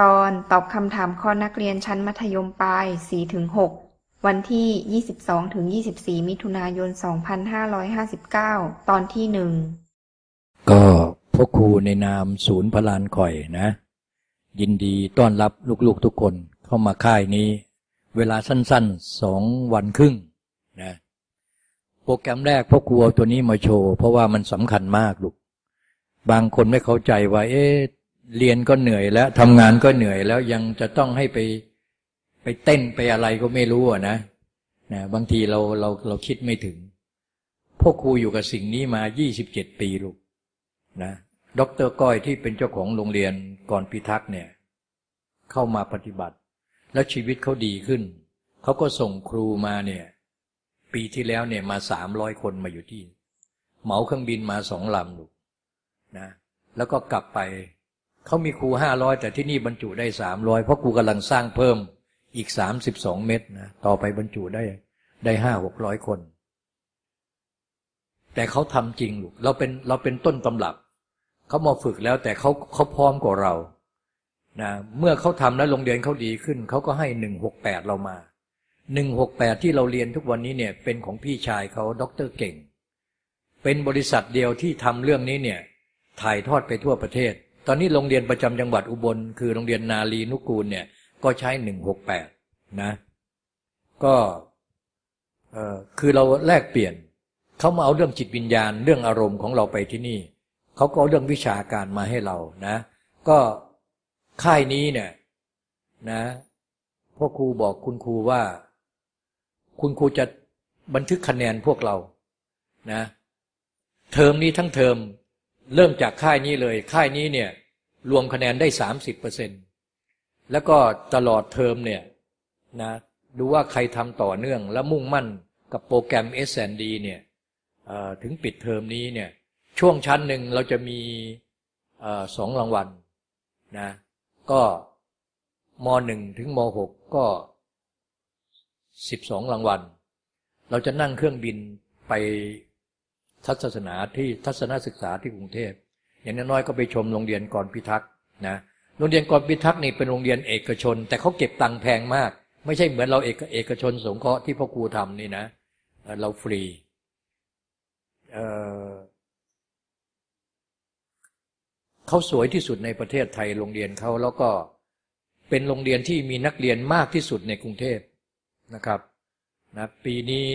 ตอนตอบคำถามข้อนักเรียนชั้นมัธยมปลาย 4-6 วันที่ 22-24 มิถุนายน 2559 ตอนที่หนึ่ง ก็พ่อครูในนามศูนย์พลานข่อยนะ ยินดีต้อนรับลูกๆทุกคนเข้ามาค่ายนี้ เวลาสั้นๆสองวันครึ่งนะโปรแกรมแรกพ่อครูเอาตัวนี้มาโชว์ เพราะว่ามันสำคัญมากลูก บางคนไม่เข้าใจว่า เอ๊ะ เรียนก็เหนื่อยแล้วทำงานก็เหนื่อยแล้วยังจะต้องให้ไปไปเต้นไปอะไรก็ไม่รู้อะนะนะบางทีเราเราเราคิดไม่ถึงพ่อครูอยู่กับสิ่งนี้มา 27 ปีลูกนะดรก้อยที่เป็นเจ้าของโรงเรียนก่อนพิทักษ์เนี่ย เข้ามาปฏิบัติ แล้วชีวิตเขาดีขึ้น เขาก็ส่งครูมาเนี่ย ปีที่แล้วเนี่ยมาสามร้อยคนมาอยู่ที่ เหมาเครื่องบินมาสองลำลูกนะ แล้วก็กลับไป เขามีครูห้าร้อยแต่ที่นี่บรรจุได้สามร้อยเพราะครูกำลังสร้างเพิ่มอีกสามสิบสองเม็ดนะต่อไปบรรจุได้ได้ห้าหกร้อยคน แต่เขาทำจริงลูกเราเป็นเราเป็นต้นตำรับเขามาฝึกแล้วแต่เขาเขาพร้อมกว่าเรานะเมื่อเขาทำแล้วโรงเรียนเขาดีขึ้นเขาก็ให้หนึ่งหกแปดเรามาหนึ่งหกแปดที่เราเรียนทุกวันนี้เนี่ยเป็นของพี่ชายเขาด็อกเตอร์เก่ง เป็นบริษัทเดียวที่ทำเรื่องนี้เนี่ยถ่ายทอดไปทั่วประเทศ ตอนนี้โรงเรียนประจำจังหวัดอุบล คือโรงเรียนนาลีนุกูลเนี่ย ก็ใช้หนึ่งหกแปดนะ ก็เออคือเราแลกเปลี่ยนเขามาเอาเรื่องจิตวิญญาณ เรื่องอารมณ์ของเราไปที่นี่เขาก็เอาเรื่องวิชาการมาให้เรานะ ก็ค่ายนี้เนี่ยนะพ่อครูบอกคุณครูว่า คุณครูจะบันทึกคะแนนพวกเรานะ เทอมนี้ทั้งเทอม เริ่มจากค่ายนี้เลย ค่ายนี้เนี่ยรวมคะแนนได้สามสิบเปอร์เซ็นแล้วก็ตลอดเทอมเนี่ยนะดูว่าใครทำต่อเนื่องและมุ่งมั่นกับโปรแกรม S&D เนี่ยถึงปิดเทอมนี้เนี่ยช่วงชั้นหนึ่งเราจะมีสองรางวัลนะก็มหนึ่งถึงมหกก็สิบสองรางวัล เราจะนั่งเครื่องบินไป ทัศนาที่ทัศนศึกษาที่กรุงเทพอย่างน้อยก็ไปชมโรงเรียนก่อนพิทักษ์นะโรงเรียนก่อนพิทักษ์นี่เป็นโรงเรียนเอกชน แต่เขาเก็บตังค์แพงมาก ไม่ใช่เหมือนเราเอกเอกชนสงเคราะห์ที่พ่อครูทำนี่นะเราฟรีเเขาสวยที่สุดในประเทศไทยโรงเรียนเขาแล้วก็เป็นโรงเรียนที่มีนักเรียนมากที่สุดในกรุงเทพนะครับนะปีนี้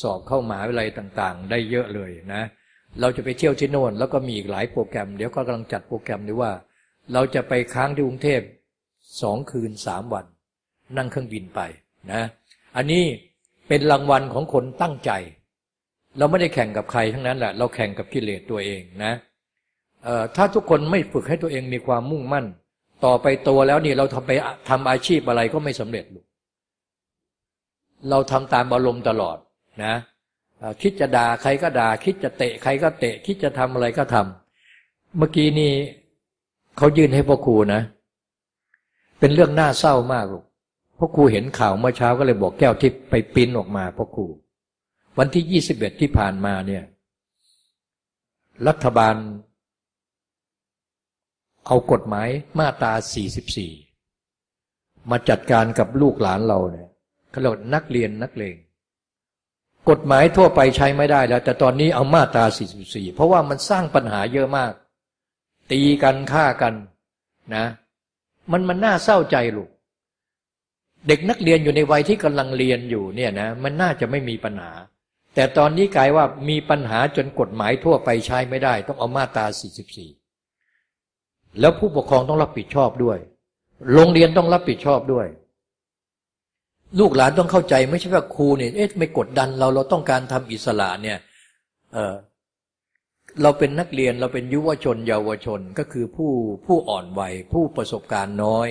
สอบเข้ามหาวิทยาลัยต่างๆ ได้เยอะเลยนะ เราจะไปเที่ยวที่โน่น แล้วก็มีอีกหลายโปรแกรม เดี๋ยวก็กำลังจัดโปรแกรมด้วยว่า เราจะไปค้างที่กรุงเทพสองคืนสามวัน นั่งเครื่องบินไปนะ อันนี้เป็นรางวัลของคนตั้งใจ เราไม่ได้แข่งกับใครทั้งนั้นแหละเราแข่งกับกิเลสตัวเองนะถ้าทุกคนไม่ฝึกให้ตัวเองมีความมุ่งมั่น ต่อไปโตแล้วนี่เราทำไปทำอาชีพอะไรก็ไม่สำเร็จลูกเราทำตามอารมณ์ตลอด นะคิดจะด่าใครก็ด่า คิดจะเตะใครก็เตะ คิดจะทำอะไรก็ทำเมื่อกี้นี่เขายื่นให้พ่อครูนะ เป็นเรื่องน่าเศร้ามากลูกพ่อครูเห็นข่าวเมื่อเช้าก็เลยบอกแก้วทิพย์ไปปิ้นออกมาพ่อครู วันที่ยี่สิบเอ็ดที่ผ่านมาเนี่ย รัฐบาล เอากฎหมายมาตรา44มาจัดการกับลูกหลานเราเนี่ยเขาเรียกนักเรียนนักเลง กฎหมายทั่วไปใช้ไม่ได้แล้ว แต่ตอนนี้เอามาตรา 44 เพราะว่ามันสร้างปัญหาเยอะมาก ตีกันฆ่ากันนะ มันมันน่าเศร้าใจลูก เด็กนักเรียนอยู่ในวัยที่กำลังเรียนอยู่เนี่ยนะ มันน่าจะไม่มีปัญหา แต่ตอนนี้กลายว่ามีปัญหาจนกฎหมายทั่วไปใช้ไม่ได้ ต้องเอามาตรา 44 แล้วผู้ปกครองต้องรับผิดชอบด้วย โรงเรียนต้องรับผิดชอบด้วย ลูกหลานต้องเข้าใจไม่ใช่ว่าครูเนี่ยเอ๊ะไม่กดดันเราเราต้องการทำอิสระเนี่ย เออเราเป็นนักเรียนเราเป็นยุวชนเยาวชนก็คือผู้ผู้อ่อนวัยผู้ประสบการณ์น้อย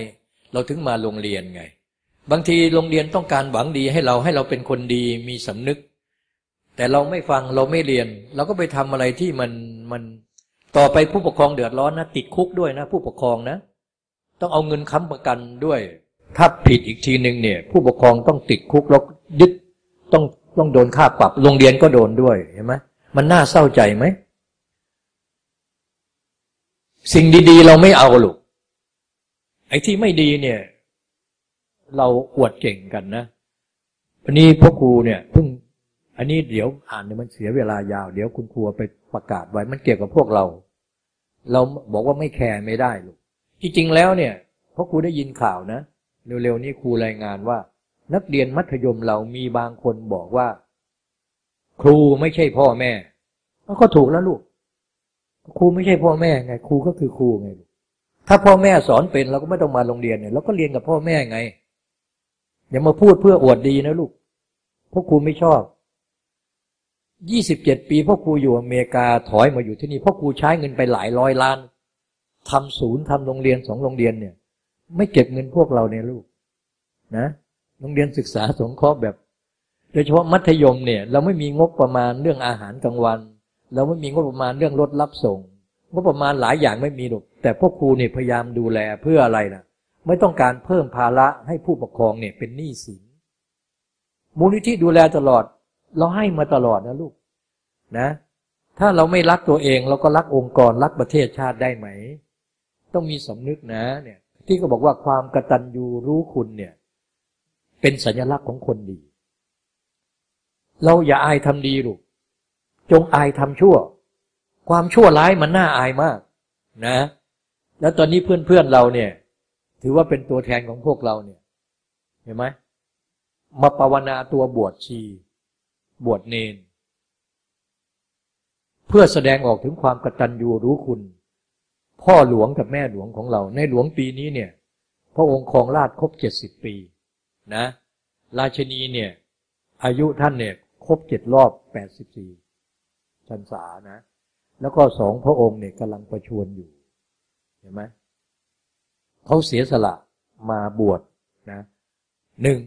เราถึงมาโรงเรียนไง บางทีโรงเรียนต้องการหวังดีให้เราให้เราเป็นคนดีมีสำนึก แต่เราไม่ฟังเราไม่เรียน เราก็ไปทำอะไรที่มันมันต่อไปผู้ปกครองเดือดร้อนนะติดคุกด้วยนะ ผู้ปกครองนะ ต้องเอาเงินค้ำประกันด้วย ถ้าผิดอีกทีหนึ่งเนี่ย ผู้ปกครองต้องติดคุกแล้วยึดต้องต้องโดนค่าปรับโรงเรียนก็โดนด้วยเห็นไหมมันน่าเศร้าใจไหม สิ่งดี ๆ เราไม่เอาหรอกไอ้ที่ไม่ดีเนี่ย เราอวดเก่งกันนะวันนี้พ่อครูเนี่ยเพิ่งอันนี้เดี๋ยวอ่านเนี่ยมันเสียเวลายาว เดี๋ยวคุณครูไปประกาศไว้ มันเกี่ยวกับพวกเรา เราบอกว่าไม่แคร์ไม่ได้ลูกจริงๆแล้วเนี่ยพ่อครูได้ยินข่าวนะ เร็วๆนี้ครูรายงานว่า นักเรียนมัธยมเรามีบางคนบอกว่า ครูไม่ใช่พ่อแม่ก็ถูกแล้วลูก ครูไม่ใช่พ่อแม่ไง ครูก็คือครูไงถ้าพ่อแม่สอนเป็นเราก็ไม่ต้องมาโรงเรียนเนี่ยเราก็เรียนกับพ่อแม่ไง อย่ามาพูดเพื่ออวดดีนะลูกพวกครูไม่ชอบยี่สิบเจ็ดปีพ่อครูอยู่อเมริกาถอยมาอยู่ที่นี่พ่อครูใช้เงินไปหลายร้อยล้านทำศูนย์ทำโรงเรียนสองโรงเรียนเนี่ย ไม่เก็บเงินพวกเราเนี่ยลูกนะโรงเรียนศึกษาสงเคราะห์แบบ โดยเฉพาะมัธยมเนี่ย เราไม่มีงบประมาณเรื่องอาหารกลางวัน เราไม่มีงบประมาณเรื่องรถรับส่งงบประมาณหลายอย่างไม่มีหรอกแต่พวกครูเนี่ยพยายามดูแลเพื่ออะไรนะไม่ต้องการเพิ่มภาระให้ผู้ปกครองเนี่ยเป็นหนี้สินมูลนิธิดูแลตลอด เราให้มาตลอดนะลูกนะ ถ้าเราไม่รักตัวเอง เราก็รักองค์กรรักประเทศชาติได้ไหม ต้องมีสำนึกนะเนี่ย ที่ก็บอกว่าความกตัญญูรู้คุณเนี่ย เป็นสัญลักษณ์ของคนดี เราอย่าอายทำดีลูกจงอายทำชั่ว ความชั่วร้ายมันน่าอายมาก นะ แล้วตอนนี้เพื่อนๆเราเนี่ย ถือว่าเป็นตัวแทนของพวกเราเนี่ย เห็นไหมมาภาวนาตัวบวชชี บวชเนน เพื่อแสดงออกถึงความกตัญญูรู้คุณ พ่อหลวงกับแม่หลวงของเรา ในหลวงปีนี้เนี่ย พระองค์ครองราชครบเจ็ดสิบปีนะ ราชนีเนี่ย อายุท่านเนี่ยครบเจ็ดรอบแปดสิบสี่ชันษานะ แล้วก็สองพระองค์เนี่ยกำลังประชวรอยู่ เห็นไหมเขาเสียสละมาบวชนะหนึ่ง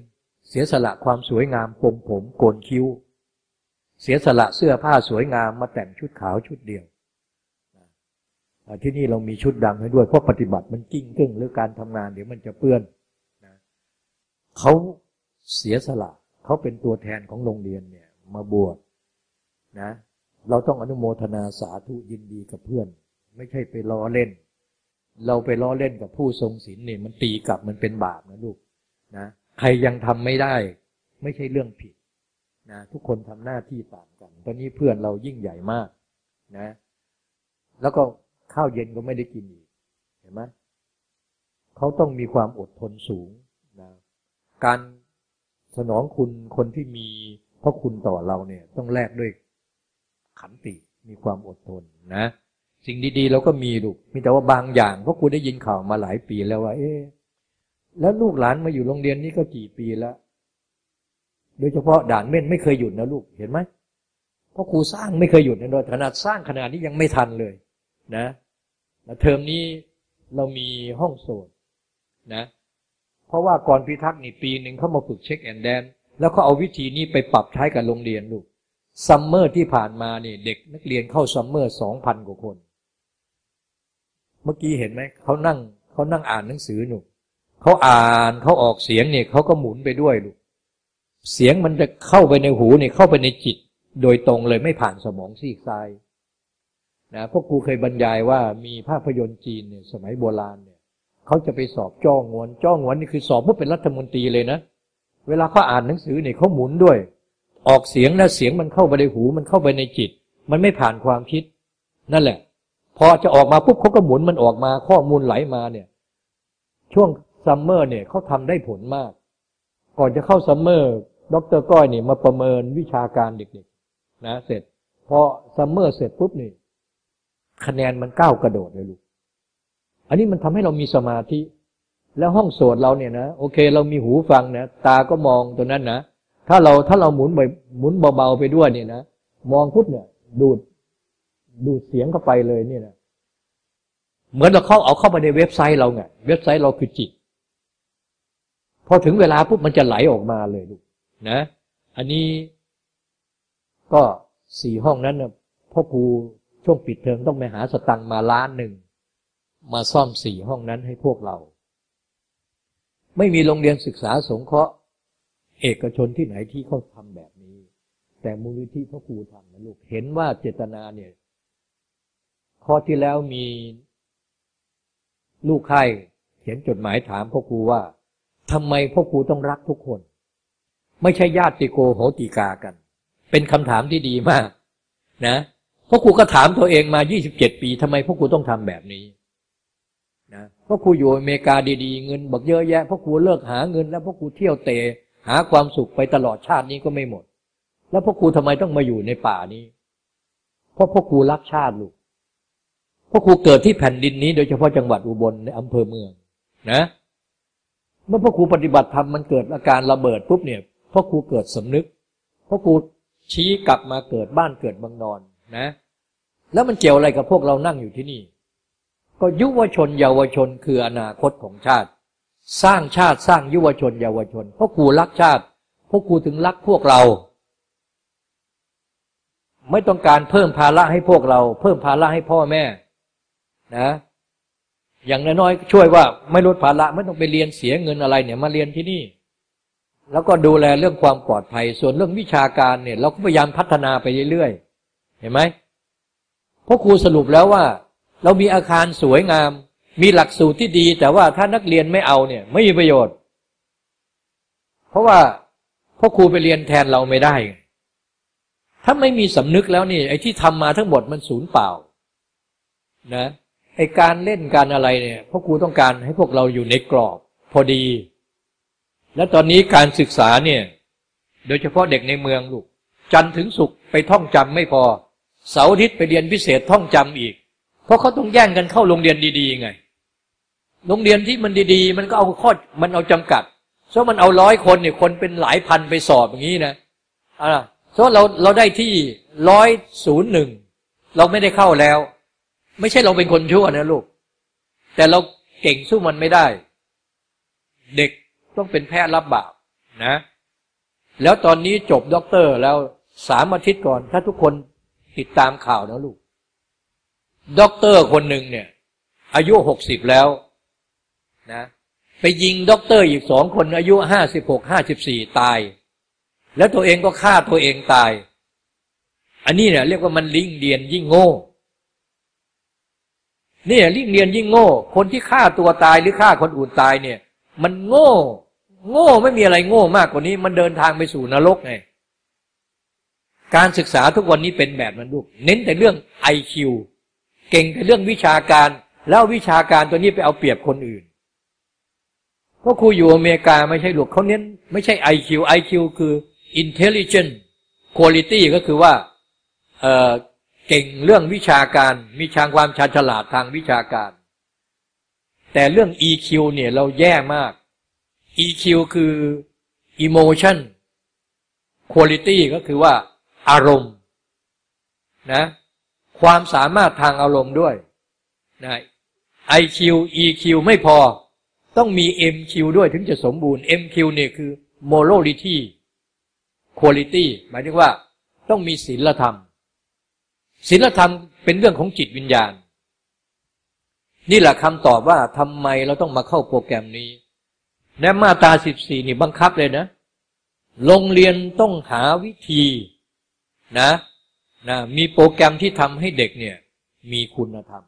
เสียสละความสวยงามปมผมโกนคิ้ว เสียสละเสื้อผ้าสวยงามมาแต่งชุดขาวชุดเดียว ที่นี่เรามีชุดดำให้ด้วยเพราะปฏิบัติมันกิ้งกึ้งหรือการทำงานเดี๋ยวมันจะเปื้อนนะเขาเสียสละเขาเป็นตัวแทนของโรงเรียนเนี่ย มาบวชนะ เราต้องอนุโมทนาสาธุยินดีกับเพื่อน ไม่ใช่ไปล้อเล่น เราไปล้อเล่นกับผู้ทรงศีลเนี่ยมันตีกลับมันเป็นบาปนะลูกนะใครยังทำไม่ได้ ไม่ใช่เรื่องผิดนะทุกคนทำหน้าที่ต่างกัน ตอนนี้เพื่อนเรายิ่งใหญ่มากนะ แล้วก็ ข้าวเย็นก็ไม่ได้กินอีกเห็นไหมเขาต้องมีความอดทนสูงนะการสนองคุณคนที่มีพระคุณต่อเราเนี่ยต้องแลกด้วยขันติมีความอดทนนะ สิ่งดีๆเราก็มีลูกมีแต่ว่าบางอย่างเพราะกูได้ยินข่าวมาหลายปีแล้วว่า เอ๊แล้วลูกหลานมาอยู่โรงเรียนนี้ก็กี่ปีแล้ว โดยเฉพาะด่านเม่นไม่เคยหยุดนะลูกเห็นไหมเพราะครูสร้างไม่เคยหยุดนะโดยขนาดสร้างขนาดนี้ยังไม่ทันเลย นะ เทอมนี้เรามีห้องโสดนะ เพราะว่าก่อนพิทักษ์นี่ปีหนึ่งเขามาฝึกเช็คแอนด์แดนแล้วเขาเอาวิธีนี้ไปปรับใช้กับโรงเรียนลูกซัมเมอร์ที่ผ่านมาเนี่ยเด็กนักเรียนเข้าซัมเมอร์สองพันกว่าคน เมื่อกี้เห็นไหมเขานั่งเขานั่งอ่านหนังสือหนูเขาอ่านเขาออกเสียงเนี่ยเขาก็หมุนไปด้วยลูกเสียงมันจะเข้าไปในหูเนี่ยเข้าไปในจิต โดยตรงเลยไม่ผ่านสมองซีกซ้าย นะพ่อครูเคยบรรยายว่ามีภาพยนตร์จีนเนี่ยสมัยโบราณเนี่ยเขาจะไปสอบจอหงวนจอหงวนนี่คือสอบเพื่อเป็นรัฐมนตรีเลยนะ เวลาเขาอ่านหนังสือเนี่ยเขาหมุนด้วย ออกเสียงนะเสียงมันเข้าไปในหูมันเข้าไปในจิต มันไม่ผ่านความคิด นั่นแหละ พอจะออกมาปุ๊บเขาก็หมุนมันออกมาข้อมูลไหลมาเนี่ย ช่วงซัมเมอร์เนี่ยเขาทำได้ผลมาก ก่อนจะเข้าซัมเมอร์ดร.ก้อยเนี่ยมาประเมินวิชาการเด็กๆนะ เสร็จพอซัมเมอร์เสร็จปุ๊บนี่ คะแนนมันก้าวกระโดดเลยลูก อันนี้มันทำให้เรามีสมาธิ แล้วห้องโสดเราเนี่ยนะโอเค เรามีหูฟังนะตาก็มองตัวนั้นนะถ้าเราถ้าเราหมุนไปหมุนเบาๆไปด้วยเนี่ยนะมองปุ๊บเนี่ย ดูด ดูดเสียงเข้าไปเลยเนี่ยนะเหมือนเราเข้าเอาเข้าไปในเว็บไซต์เราไงเว็บไซต์เราคือจิต พอถึงเวลาปุ๊บมันจะไหลออกมาเลยลูกนะ อันนี้ก็สี่ห้องนั้นนะพ่อครู ช่วงปิดเทอมต้องไปหาสตังมาล้านหนึ่ง มาซ่อมสี่ห้องนั้นให้พวกเรา ไม่มีโรงเรียนศึกษาสงเคราะห์ เอกชนที่ไหนที่เขาทำแบบนี้ แต่มูลนิธิพ่อครูทำนะลูกเห็นว่าเจตนาเนี่ยข้อที่แล้วมีลูกไข่เขียนจดหมายถามพ่อครูว่าทำไมพ่อครูต้องรักทุกคน ไม่ใช่ญาติโกโหติกากัน เป็นคำถามที่ดีมาก นะ พ่อครูก็ถามตัวเองมา 27 ปีทำไมพ่อครูต้องทำแบบนี้นะพ่อครูอยู่อเมริกาดีๆ เงินบักเยอะแยะพ่อครูเลิกหาเงิน แล้วพ่อครูเที่ยวเตะหาความสุขไปตลอดชาตินี้ก็ไม่หมด แล้วพ่อครูทำไมต้องมาอยู่ในป่านี้ เพราะพ่อครูรักชาติลูกพ่อครูเกิดที่แผ่นดินนี้ โดยเฉพาะจังหวัดอุบลในอำเภอเมืองนะ เมื่อพ่อครูปฏิบัติธรรมมันเกิดอาการระเบิดปุ๊บเนี่ยพ่อครูเกิดสำนึกพ่อครูชี้กลับมาเกิดบ้านเกิดบางนอนนะ แล้วมันเกี่ยวอะไรกับพวกเรานั่งอยู่ที่นี่ ก็ยุวชนเยาวชนคืออนาคตของชาติ สร้างชาติสร้างยุวชนเยาวชนเพ่อครูรักชาติพ่อครูถึงรักพวกเรา ไม่ต้องการเพิ่มภาระให้พวกเรา เพิ่มภาระให้พ่อแม่ นะ อย่างน้อยๆช่วยว่า ไม่ลดภาระไม่ต้องไปเรียนเสียเงินอะไรเนี่ยมาเรียนที่นี่ แล้วก็ดูแลเรื่องความปลอดภัย ส่วนเรื่องวิชาการเนี่ย เราก็พยายามพัฒนาไปเรื่อยๆเห็นไหม พ่อครูสรุปแล้วว่า เรามีอาคารสวยงาม มีหลักสูตรที่ดี แต่ว่าถ้านักเรียนไม่เอาเนี่ย ไม่มีประโยชน์ เพราะว่าพ่อครูไปเรียนแทนเราไม่ได้ ถ้าไม่มีสำนึกแล้วนี่ ไอ้ที่ทำมาทั้งหมดมันสูญเปล่า นะไอ้การเล่นการอะไรเนี่ยพ่อครูต้องการให้พวกเราอยู่ในกรอบ พอดี และตอนนี้การศึกษาเนี่ย โดยเฉพาะเด็กในเมืองลูก จันถึงสุขไปท่องจำไม่พอ เสาร์อาทิตย์ไปเรียนพิเศษท่องจำอีก เพราะเขาต้องแย่งกันเข้าโรงเรียนดีๆไง โรงเรียนที่มันดีๆ มันก็เอาข้อมันเอาจำกัดเพราะมันเอาร้อยคนเนี่ยคนเป็นหลายพันไปสอบอย่างนี้นะอ่าเพราะเราเราได้ที่ร้อยศูนย์หนึ่งเราไม่ได้เข้าแล้ว ไม่ใช่เราเป็นคนชั่วนะลูก แต่เราเก่งสู้มันไม่ได้ เด็กต้องเป็นแพทย์รับบาปนะ แล้วตอนนี้จบด็อกเตอร์แล้วสามอาทิตย์ก่อน ถ้าทุกคน ติดตามข่าวนะลูกด็อกเตอร์คนหนึ่งเนี่ย อายุหกสิบแล้วนะ ไปยิงด็อกเตอร์อีกสองคนอายุห้าสิบหกห้าสิบสี่ตาย แล้วตัวเองก็ฆ่าตัวเองตาย อันนี้เนี่ยเรียกว่ามันลิงเดียนยิ่งโง่เนี่ยลิงเดียนยิ่งโง่ คนที่ฆ่าตัวตายหรือฆ่าคนอื่นตายเนี่ย มันโง่ โง่ไม่มีอะไรโง่มากกว่านี้ มันเดินทางไปสู่นรกไง การศึกษาทุกวันนี้เป็นแบบนั้นลูกเน้นแต่เรื่องไอคิวเก่งแต่เรื่องวิชาการ แล้ววิชาการตัวนี้ไปเอาเปรียบคนอื่นเพราะครูอยู่อเมริกาไม่ใช่ลูกเขาเน้นไม่ใช่ไอคิวไอคิวคือ intelligent quality ก็คือว่าเเก่งเรื่องวิชาการมีชางความชาญฉลาดทางวิชาการ แต่เรื่อง EQ เนี่ยเราแย่มาก EQ คือ emotion quality ก็คือว่า อารมณ์นะความสามารถทางอารมณ์ด้วยนะ IQ EQ ไม่พอ ต้องมี MQ ด้วยถึงจะสมบูรณ์ MQ เนี่ยคือ morality quality หมายถึงว่าต้องมีศีลธรรมศีลธรรมเป็นเรื่องของจิตวิญญาณ นี่แหละคำตอบว่าทำไมเราต้องมาเข้าโปรแกรมนี้ในมาตราสิบสี่นี่บังคับเลยนะ โรงเรียนต้องหาวิธี นะนะมีโปรแกรมที่ทำให้เด็กเนี่ย มีคุณธรรม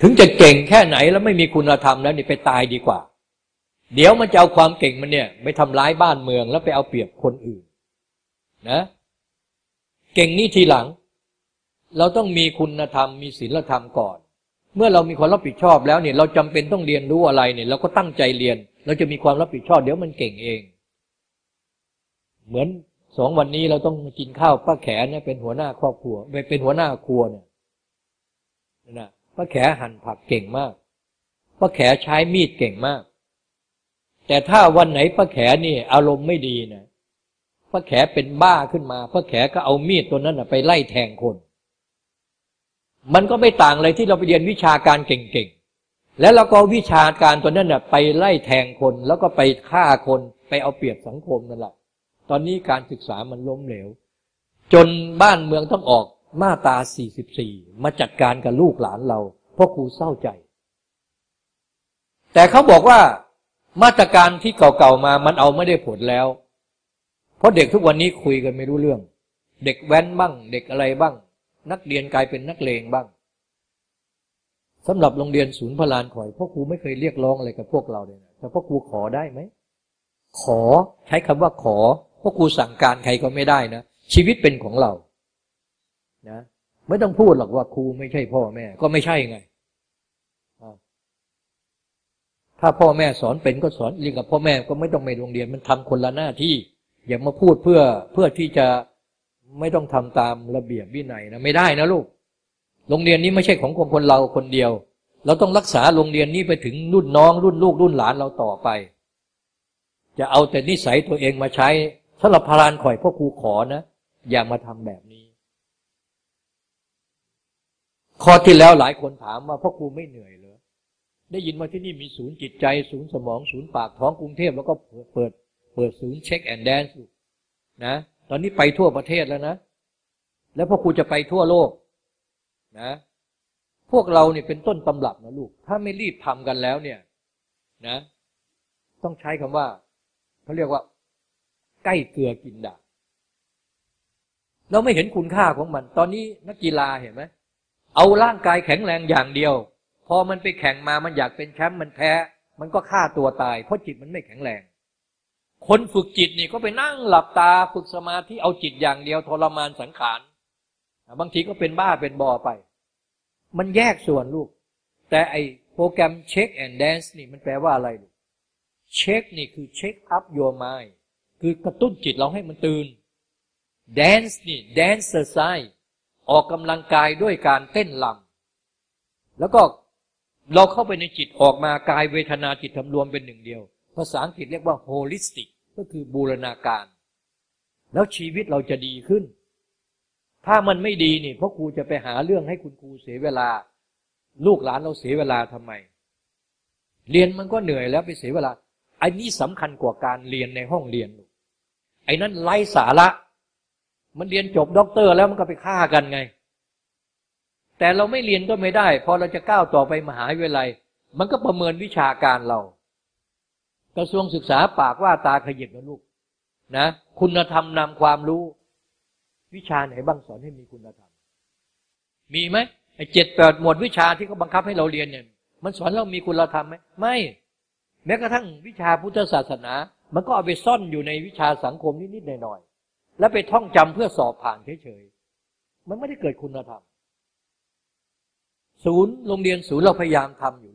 ถึงจะเก่งแค่ไหนแล้วไม่มีคุณธรรมแล้วนี่ไปตายดีกว่า เดี๋ยวมันจะเอาความเก่งมันเนี่ย ไปทำร้ายบ้านเมืองแล้วไปเอาเปรียบคนอื่น นะ เก่งนี่ทีหลัง เราต้องมีคุณธรรม มีศีลธรรมก่อน เมื่อเรามีความรับผิดชอบแล้วเนี่ย เราจำเป็นต้องเรียนรู้อะไรเนี่ย เราก็ตั้งใจเรียน เราจะมีความรับผิดชอบ เดี๋ยวมันเก่งเอง เหมือนสองวันนี้เราต้องกินข้าวป้าแขเนี่ยเป็นหัวหน้าครอบครัวเป็นหัวหน้าครัวเนี่ยนะป้าแขหั่นผักเก่งมากป้าแขใช้มีดเก่งมาก แต่ถ้าวันไหนป้าแขนี่ อารมณ์ไม่ดีนะพระแขเป็นบ้าขึ้นมาพระแขก็เอามีดตัวนั้นไปไล่แทงคน มันก็ไม่ต่างเลยที่เราไปเรียนวิชาการเก่งๆแล้วเราก็วิชาการตัวนั้นไปไล่แทงคน แล้วก็ไปฆ่าคนไปเอาเปรียบสังคมนั่นแหละ ตอนนี้การศึกษามันล้มเหลว จนบ้านเมืองต้องออกมาตา 44 มาจัดการกับลูกหลานเราเพราะครูเศร้าใจ แต่เขาบอกว่ามาตรการที่เก่าๆมามันเอาไม่ได้ผลแล้ว เพราะเด็กทุกวันนี้คุยกันไม่รู้เรื่อง เด็กแว้นบ้าง เด็กอะไรบ้าง นักเรียนกลายเป็นนักเลงบ้างสำหรับโรงเรียนศูนย์พลานข่อยพ่อครูไม่เคยเรียกร้องอะไรกับพวกเราเลยนะแต่พ่อครูขอได้ไหมขอใช้คำว่าขอ พ่อครูสั่งการใครก็ไม่ได้นะ ชีวิตเป็นของเรา นะไม่ต้องพูดหรอกว่าครูไม่ใช่พ่อแม่ ก็ไม่ใช่ไง ถ้าพ่อแม่สอนเป็นก็สอนเรียนกับพ่อแม่ก็ไม่ต้องไปโรงเรียนมันทำคนละหน้าที่ อย่ามาพูดเพื่อเพื่อที่จะไม่ต้องทำตามระเบียบวินัยนะไม่ได้นะลูก โรงเรียนนี้ไม่ใช่ของคนคนเราคนเดียว เราต้องรักษาโรงเรียนนี้ไปถึงรุ่นน้อง รุ่นลูกรุ่นหลานเราต่อไป จะเอาแต่นิสัยตัวเองมาใช้ สำหรับพารานข่อยพ่อครูขอนะ อย่ามาทำแบบนี้ ข้อที่แล้วหลายคนถามว่าพ่อครูไม่เหนื่อยเลยได้ยินว่าที่นี่มีศูนย์จิตใจ ศูนย์สมอง ศูนย์ปากท้องกรุงเทพแล้วก็เปิด เปิดศูนย์ shake and dance นะ ตอนนี้ไปทั่วประเทศแล้วนะ แล้วพ่อครูจะไปทั่วโลก นะ พวกเราเนี่ยเป็นต้นตำรับนะลูก ถ้าไม่รีบทำกันแล้วเนี่ย นะ ต้องใช้คำว่าเขาเรียกว่า ใกล้เกลือกินด่างเราไม่เห็นคุณค่าของมัน ตอนนี้นักกีฬาเห็นไหมเอาร่างกายแข็งแรงอย่างเดียว พอมันไปแข่งมามันอยากเป็นแชมป์มันแพ้ มันก็ฆ่าตัวตาย เพราะจิตมันไม่แข็งแรง คนฝึกจิตนี่ก็ไปนั่งหลับตาฝึกสมาธิเอาจิตอย่างเดียวทรมานสังขารบางทีก็เป็นบ้าเป็นบอไป มันแยกส่วนลูก แต่ไอโปรแกรม shake and dance นี่มันแปลว่าอะไรลูก shake นี่คือ shake up your mind คือกระตุ้นจิตเราให้มันตื่น dance นี่ dancercise ออกกำลังกายด้วยการเต้นลำแล้วก็เราเข้าไปในจิตออกมากายเวทนาจิตทำรวมเป็นหนึ่งเดียว ภาษาอังกฤษเรียกว่า holistic ก็คือบูรณาการ แล้วชีวิตเราจะดีขึ้น ถ้ามันไม่ดีนี่พ่อครูจะไปหาเรื่องให้คุณครูเสียเวลา ลูกหลานเราเสียเวลาทำไม เรียนมันก็เหนื่อยแล้วไปเสียเวลาอันนี้สำคัญกว่าการเรียนในห้องเรียน ไอ้นั้นไร้สาระ มันเรียนจบด็อกเตอร์แล้วมันก็ไปฆ่ากันไง แต่เราไม่เรียนก็ไม่ได้ พอเราจะก้าวต่อไปมหาวิทยาลัย มันก็ประเมินวิชาการเรา กระทรวงศึกษาปากว่าตาขยิบนะลูกนะ คุณธรรมนำความรู้ วิชาไหนบ้างสอนให้มีคุณธรรม มีไหมไอ้เจ็ดแปดหมวดวิชาที่เขาบังคับให้เราเรียนเนี่ย มันสอนเรามีคุณธรรมไหมไม่ แม้กระทั่งวิชาพุทธศาสนา มันก็เอาไปซ่อนอยู่ในวิชาสังคมนิดๆหน่อยๆแล้วไปท่องจำเพื่อสอบผ่านเฉยๆมันไม่ได้เกิดคุณธรรมศูนย์โรงเรียนศูนย์เราพยายามทำอยู่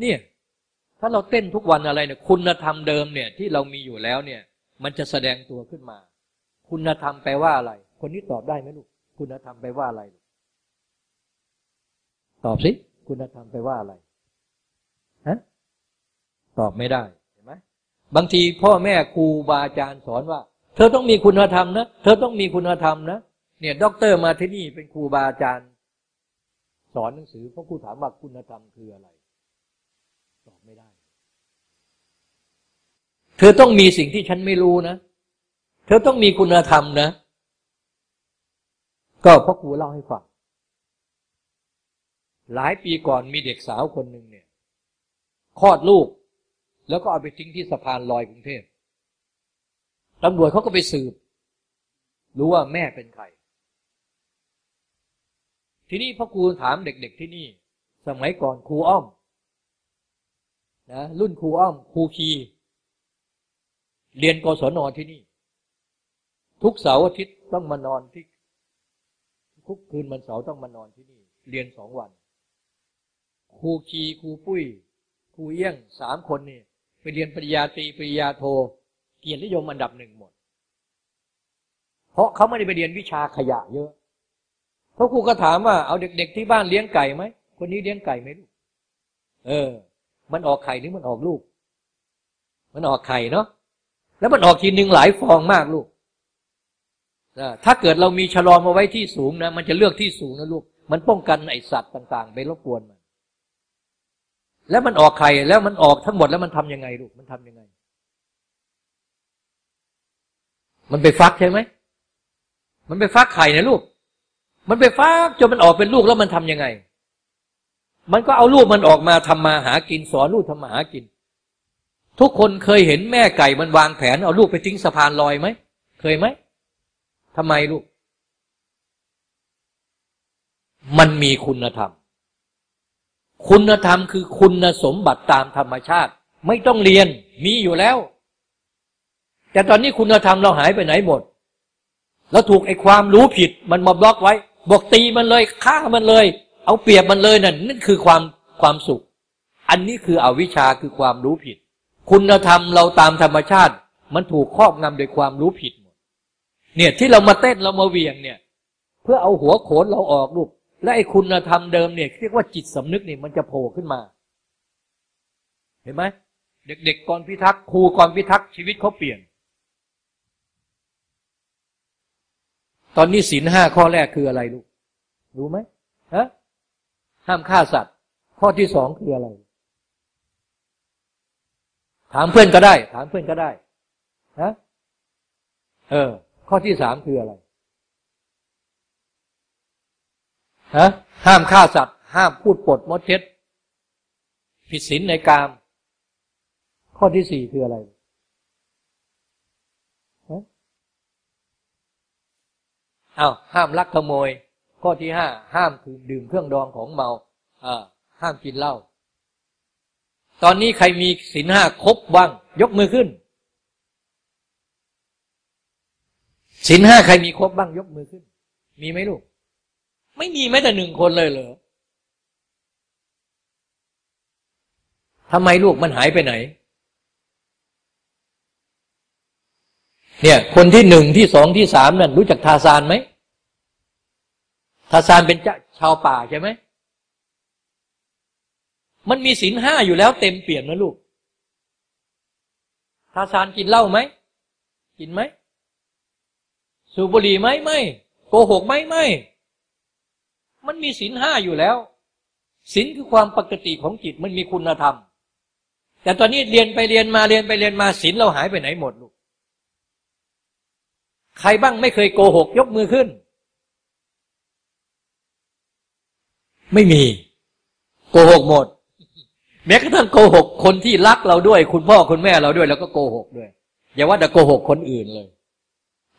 เนี่ย ถ้าเราเต้นทุกวันอะไรเนี่ย คุณธรรมเดิมเนี่ย ที่เรามีอยู่แล้วเนี่ย มันจะแสดงตัวขึ้นมา คุณธรรมแปลว่าอะไร คนนี้ตอบได้ไหมลูกคุณธรรมแปลว่าอะไร ตอบสิ คุณธรรมแปลว่าอะไรฮะตอบไม่ได้ บางทีพ่อแม่ครูบาอาจารย์สอนว่า เธอต้องมีคุณธรรมนะเธอต้องมีคุณธรรมนะเนี่ยด็อกเตอร์มาที่นี่เป็นครูบาอาจารย์ สอนหนังสือพ่อครูถามว่าคุณธรรมคืออะไรตอบไม่ได้ เธอต้องมีสิ่งที่ฉันไม่รู้นะ เธอต้องมีคุณธรรมนะ ก็พ่อครูเล่าให้ฟังหลายปีก่อนมีเด็กสาวคนหนึ่งเนี่ยคลอดลูก แล้วก็เอาไปทิ้งที่สะพานลอยกรุงเทพตำรวจเขาก็ไปสืบ รู้ว่าแม่เป็นใคร ทีนี้พ่อครูถามเด็กๆที่นี่ สมัยก่อนครูอ้อมนะรุ่นครูอ้อมครูคีเรียนกศนที่นี่ ทุกเสาร์อาทิตย์ต้องมานอนที่ ทุกคืนวันเสาร์ต้องมานอนที่นี่ เรียนสองวันครูคีครูปุ้ยครูเอี้ยงสามคนนี่ ไปเรียนปริญญาตรีปริญญาโทเกียรตินิยมอันดับหนึ่งหมด เพราะเขาไม่ได้ไปเรียนวิชาขยะเยอะพราะครูก็ถามว่าเอาเด็ก ๆ ที่บ้านเลี้ยงไก่ไหมคนนี้เลี้ยงไก่ไหมลูกเออ มันออกไข่หรือมันออกลูก มันออกไข่เนาะแล้วมันออกทีหนึ่งหลายฟองมากลูกถ้าเกิดเรามีฉลอมมาไว้ที่สูงนะมันจะเลือกที่สูงนะลูก มันป้องกันไอสัตว์ต่าง ๆ ไปรบกวนมัน แล้วมันออกไข่แล้วมันออกทั้งหมดแล้วมันทํำยังไงลูกมันทํำยังไง มันไปฟักใช่ไหมมันไปฟักไข่นะลูก มันไปฟักจนมันออกเป็นลูกแล้วมันทํำยังไง มันก็เอาลูกมันออกมาทำมาหากินสอนลูกทำมาหากิน ทุกคนเคยเห็นแม่ไก่มันวางแผน เอาลูกไปทิ้งสะพานลอยไหมเคยไหมทำไมลูก มันมีคุณธรรม คุณธรรมคือคุณสมบัติตามธรรมชาติ ไม่ต้องเรียนมีอยู่แล้ว แต่ตอนนี้คุณธรรมเราหายไปไหนหมด แล้วถูกไอ้ความรู้ผิดมันมาบล็อกไว้ บอกตีมันเลยฆ่ามันเลย เอาเปรียบมันเลยนั่นนั่นคือความความสุข อันนี้คืออวิชชาคือความรู้ผิด คุณธรรมเราตามธรรมชาติ มันถูกครอบงำโดยความรู้ผิดหมด เนี่ยที่เรามาเต้นเรามาเวียงเนี่ย เพื่อเอาหัวโขนเราออกลูก และไอ้คุณธรรมเดิมเนี่ยเรียกว่าจิตสำนึกเนี่ยมันจะโผล่ขึ้นมา เห็นไหมเด็กๆก่อนพิทักษ์ครูก่อนพิทักษ์ชีวิตเขาเปลี่ยน ตอนนี้ศีลห้าข้อแรกคืออะไรลูกรู้ไหมฮะห้ามฆ่าสัตว์ ข้อที่สองคืออะไร ถามเพื่อนก็ได้ ถามเพื่อนก็ได้ฮะเออ ข้อที่สามคืออะไร ฮะห้ามฆ่าสัตว์ ห้ามพูดปดมดเท็จ ผิดศีลในกาม ข้อที่สี่คืออะไรอ้าวห้ามลักขโมย ข้อที่ห้าห้ามคือดื่มเครื่องดองของเมาอ่าห้ามกินเหล้าตอนนี้ใครมีศีลห้าครบบ้าง ยกมือขึ้นศีลห้าใครมีครบบ้าง ยกมือขึ้น มีไหมลูก ไม่มีแม้แต่หนึ่งคนเลยเหรอทำไมลูกมันหายไปไหน เนี่ย คนที่หนึ่งที่สองที่สามนั่นรู้จักทาซานไหมทาซานเป็นเจ้าชาวป่าใช่ไหม มันมีศีลห้าอยู่แล้วเต็มเปี่ยมนะลูก ทาซานกินเหล้าไหม กินไหม สูบบุหรี่ไหมไม่ โกหกไหมไม่มั มันมีศีลห้าอยู่แล้วศีลคือความปกติของจิตมันมีคุณธรรม แต่ตอนนี้เรียนไปเรียนมาเรียนไปเรียนมาศีลเราหายไปไหนหมดลูกใครบ้างไม่เคยโกหกยกมือขึ้น ไม่มี โกหกหมด แม้กระทั่งโกหกคนที่รักเราด้วย คุณพ่อคุณแม่เราด้วยแล้วก็โกหกด้วยอย่าว่าแต่โกหกคนอื่นเลย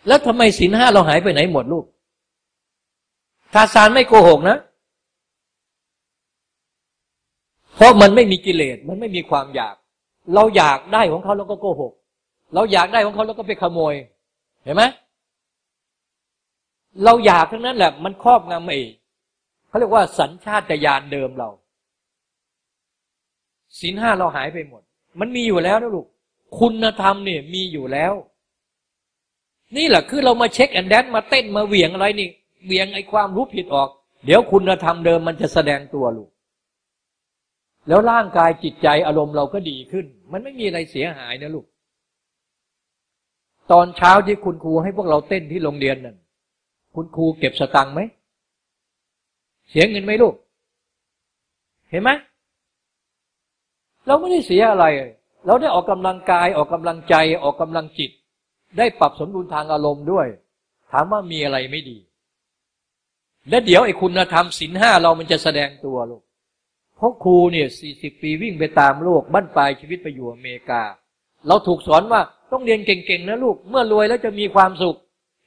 แล้วทำไมศีลห้าเราหายไปไหนหมดลูก ทาซานไม่โกหกนะ เพราะมันไม่มีกิเลส มันไม่มีความอยาก เราอยากได้ของเขาเราก็โกหก เราอยากได้ของเขาเราก็ไปขโมย เห็นไหมเราอยากทั้งนั้นแหละ มันครอบงำไอ้เขาเรียกว่าสัญชาตญาณเดิมเราศีลห้าเราหายไปหมด มันมีอยู่แล้วนะลูก คุณธรรมเนี่ยมีอยู่แล้ว นี่แหละคือเรามาเช็คแอนแดนมาเต้นมาเหวี่ยงอะไรนี่ เบี่ยงไอ้ความรู้ผิดออก เดี๋ยวคุณธรรมเดิมมันจะแสดงตัวลูก แล้วร่างกายจิตใจอารมณ์เราก็ดีขึ้น มันไม่มีอะไรเสียหายนะลูก ตอนเช้าที่คุณครูให้พวกเราเต้นที่โรงเรียนนั่นคุณครูเก็บสตังค์ไหม เสียเงินไหมลูก เห็นไหมเราไม่ได้เสียอะไร เราได้ออกกำลังกายออกกำลังใจออกกำลังจิต ได้ปรับสมดุลทางอารมณ์ด้วย ถามว่ามีอะไรไม่ดี และเดี๋ยวไอ้คุณธรรมศีลห้าเรามันจะแสดงตัวลูกเพราะครูเนี่ยสี่สิบปีวิ่งไปตามโลกบ้านปลายชีวิตไปอยู่อเมริกา เราถูกสอนว่าต้องเรียนเก่งๆนะลูก เมื่อรวยแล้วจะมีความสุข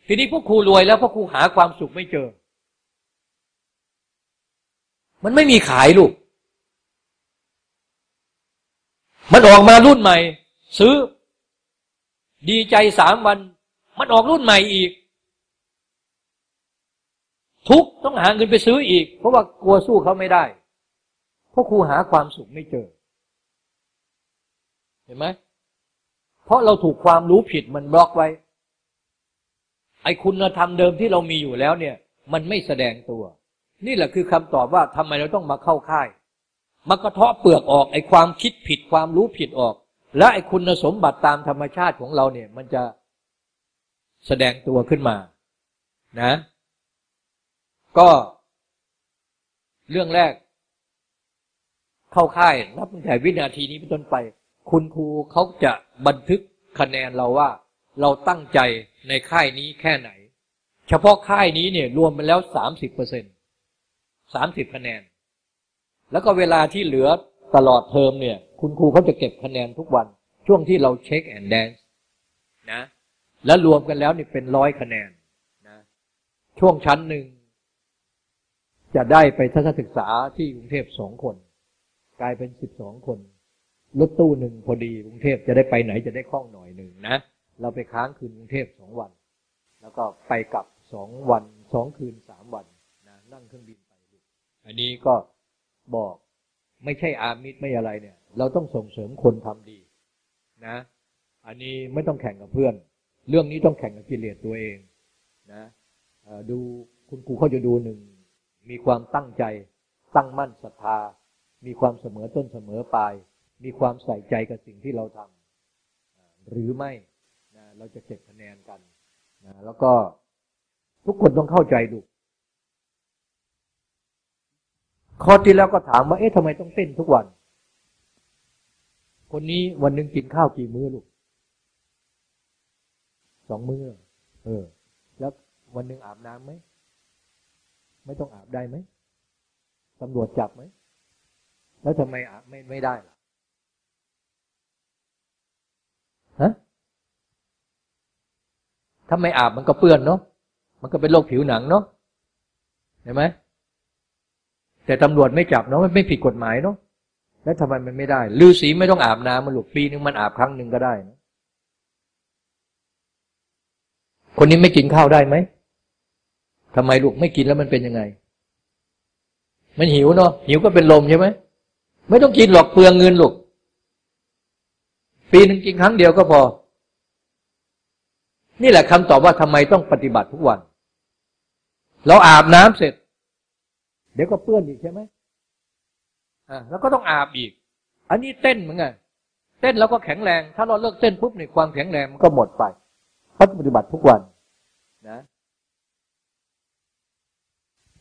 ทีนี้พวกครูรวยแล้วพวกครูหาความสุขไม่เจอ มันไม่มีขายลูก มันออกมารุ่นใหม่ ซื้อ ดีใจสามวัน มันออกรุ่นใหม่อีก ทุกต้องหาเงินไปซื้ออีก เพราะว่ากลัวสู้เขาไม่ได้ เพราะครูหาความสุขไม่เจอ เห็นไหมเพราะเราถูกความรู้ผิดมันบล็อกไว้ ไอ้คุณธรรมเดิมที่เรามีอยู่แล้วเนี่ย มันไม่แสดงตัว นี่แหละคือคำตอบว่าทำไมเราต้องมาเข้าค่ายมากระเทาะเปลือกออกไอ้ความคิดผิดความรู้ผิดออก และไอ้คุณสมบัติตามธรรมชาติของเราเนี่ย มันจะแสดงตัวขึ้นมา นะ ก็เรื่องแรก เข้าค่ายนับตั้งแต่วินาทีนี้เป็นต้นไป คุณครูเขาจะบันทึกคะแนนเราว่า เราตั้งใจในค่ายนี้แค่ไหน เฉพาะค่ายนี้เนี่ย รวมไปแล้วสามสิบเปอร์เซ็นสามสิบคะแนน แล้วก็เวลาที่เหลือตลอดเทอมเนี่ย คุณครูเขาจะเก็บคะแนนทุกวัน ช่วงที่เรา shake and dance นะ แล้วรวมกันแล้วนี่เป็นร้อยคะแนนนะช่วงชั้นหนึ่ง จะได้ไปทัศนศึกษาที่กรุงเทพสองคน กลายเป็นสิบสองคนรถตู้หนึ่งพอดีกรุงเทพจะได้ไปไหนจะได้คล่องหน่อยหนึ่งนะ เราไปค้างคืนกรุงเทพสองวัน แล้วก็ไปกลับสองวันสองคืนสามวันนะนั่งเครื่องบินไปอันนี้ก็บอกไม่ใช่อามิตรไม่อะไรเนี่ย เราต้องส่งเสริมคนทำดีนะ อันนี้ไม่ต้องแข่งกับเพื่อน เรื่องนี้ต้องแข่งกับกิเลสตัวเองนะดูคุณครูเขาจะดูหนึ่ง มีความตั้งใจ ตั้งมั่นศรัทธา มีความเสมอต้นเสมอปลาย มีความใส่ใจกับสิ่งที่เราทำหรือไม่นะเราจะเก็บคะแนนกันนะแล้วก็ทุกคนต้องเข้าใจดู ข้อที่แล้วก็ถามว่า เอ๊ะทำไมต้องเต้นทุกวัน คนนี้วันหนึ่งกินข้าวกี่มื้อลูกสองมื้อ เออ แล้ววันหนึ่งอาบน้ำไหม ไม่ต้องอาบได้ไหมตำรวจจับไหม แล้วทำไมอาบไม่ไม่ได้ล่ะฮะถ้าไม่อาบมันก็เปื้อนเนาะมันก็เป็นโรคผิวหนังเนาะเห็นไหมแต่ตำรวจไม่จับเนาะมันไม่ผิดกฎหมายเนาะแล้วทำไมมันไม่ได้ลือสีไม่ต้องอาบน้ำมันหลุกปีนึงมันอาบครั้งหนึ่งก็ได้นะคนนี้ไม่กินข้าวได้ไหม ทำไมลูกไม่กินแล้วมันเป็นยังไง มันหิวเนาะหิวก็เป็นลมใช่ไหมไม่ต้องกินหรอกเปลืองเงินลูกปีหนึ่งกินครั้งเดียวก็พอ นี่แหละคำตอบว่าทำไมต้องปฏิบัติทุกวัน เราอาบน้ำเสร็จ เดี๋ยวก็เปื้อนอีกใช่ไหมอ่าแล้วก็ต้องอาบอีก อันนี้เต้นเหมือนกันเต้นแล้วก็แข็งแรง ถ้าเราเลิกเต้นปุ๊บในความแข็งแรงมันก็หมดไปเขาปฏิบัติทุกวันนะ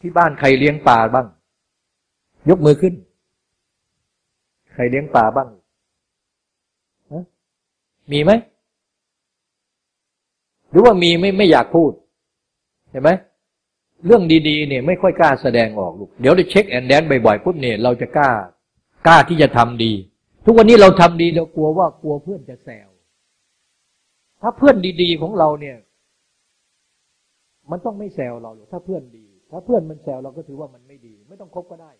ที่บ้านใครเลี้ยงปลาบ้าง ยกมือขึ้น ใครเลี้ยงปลาบ้างมีไหมหรือว่ามีไม่ไม่อยากพูดเห็นไหมเรื่องดีๆเนี่ยไม่ค่อยกล้าแสดงออกลูกเดี๋ยวได้เช็คแอนแดนบ่อยๆปุ๊บเนี่ยเราจะกล้ากล้าที่จะทำดี ทุกวันนี้เราทำดีเรากลัวว่ากลัวเพื่อนจะแซวถ้าเพื่อนดีๆของเราเนี่ย มันต้องไม่แซวเราหรอกถ้าเพื่อนดี ถ้าเพื่อนมันแซวเราก็ถือว่ามันไม่ดี ไม่ต้องคบก็ได้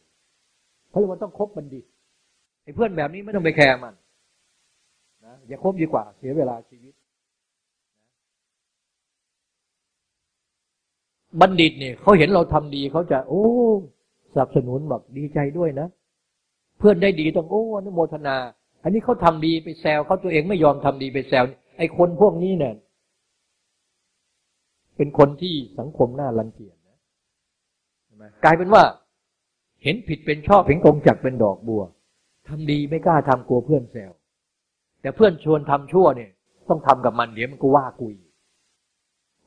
เพราะว่าต้องคบบัณฑิตไอ้เพื่อนแบบนี้ไม่ต้องไปแคร์มันนะอย่าคบดีกว่าเสียเวลาชีวิต บัณฑิตเนี่ยเขาเห็นเราทำดีเขาจะ โอ้สนับสนุนบอกดีใจด้วยนะ เพื่อนได้ดีต้องโอ้อนุโมทนา อันนี้เขาทำดีไปแซวเขาตัวเองไม่ยอมทำดีไปแซวไอ้คนพวกนี้เนี่ยเป็นคนที่สังคมน่ารังเกียจ กลายเป็นว่า เห็นผิดเป็นชอบเห็นกงจักเป็นดอกบัวทำดีไม่กล้าทำกลัวเพื่อนแซวแต่เพื่อนชวนทำชั่วเนี่ย ต้องทำกับมันเดี๋ยวมันก็ว่ากุย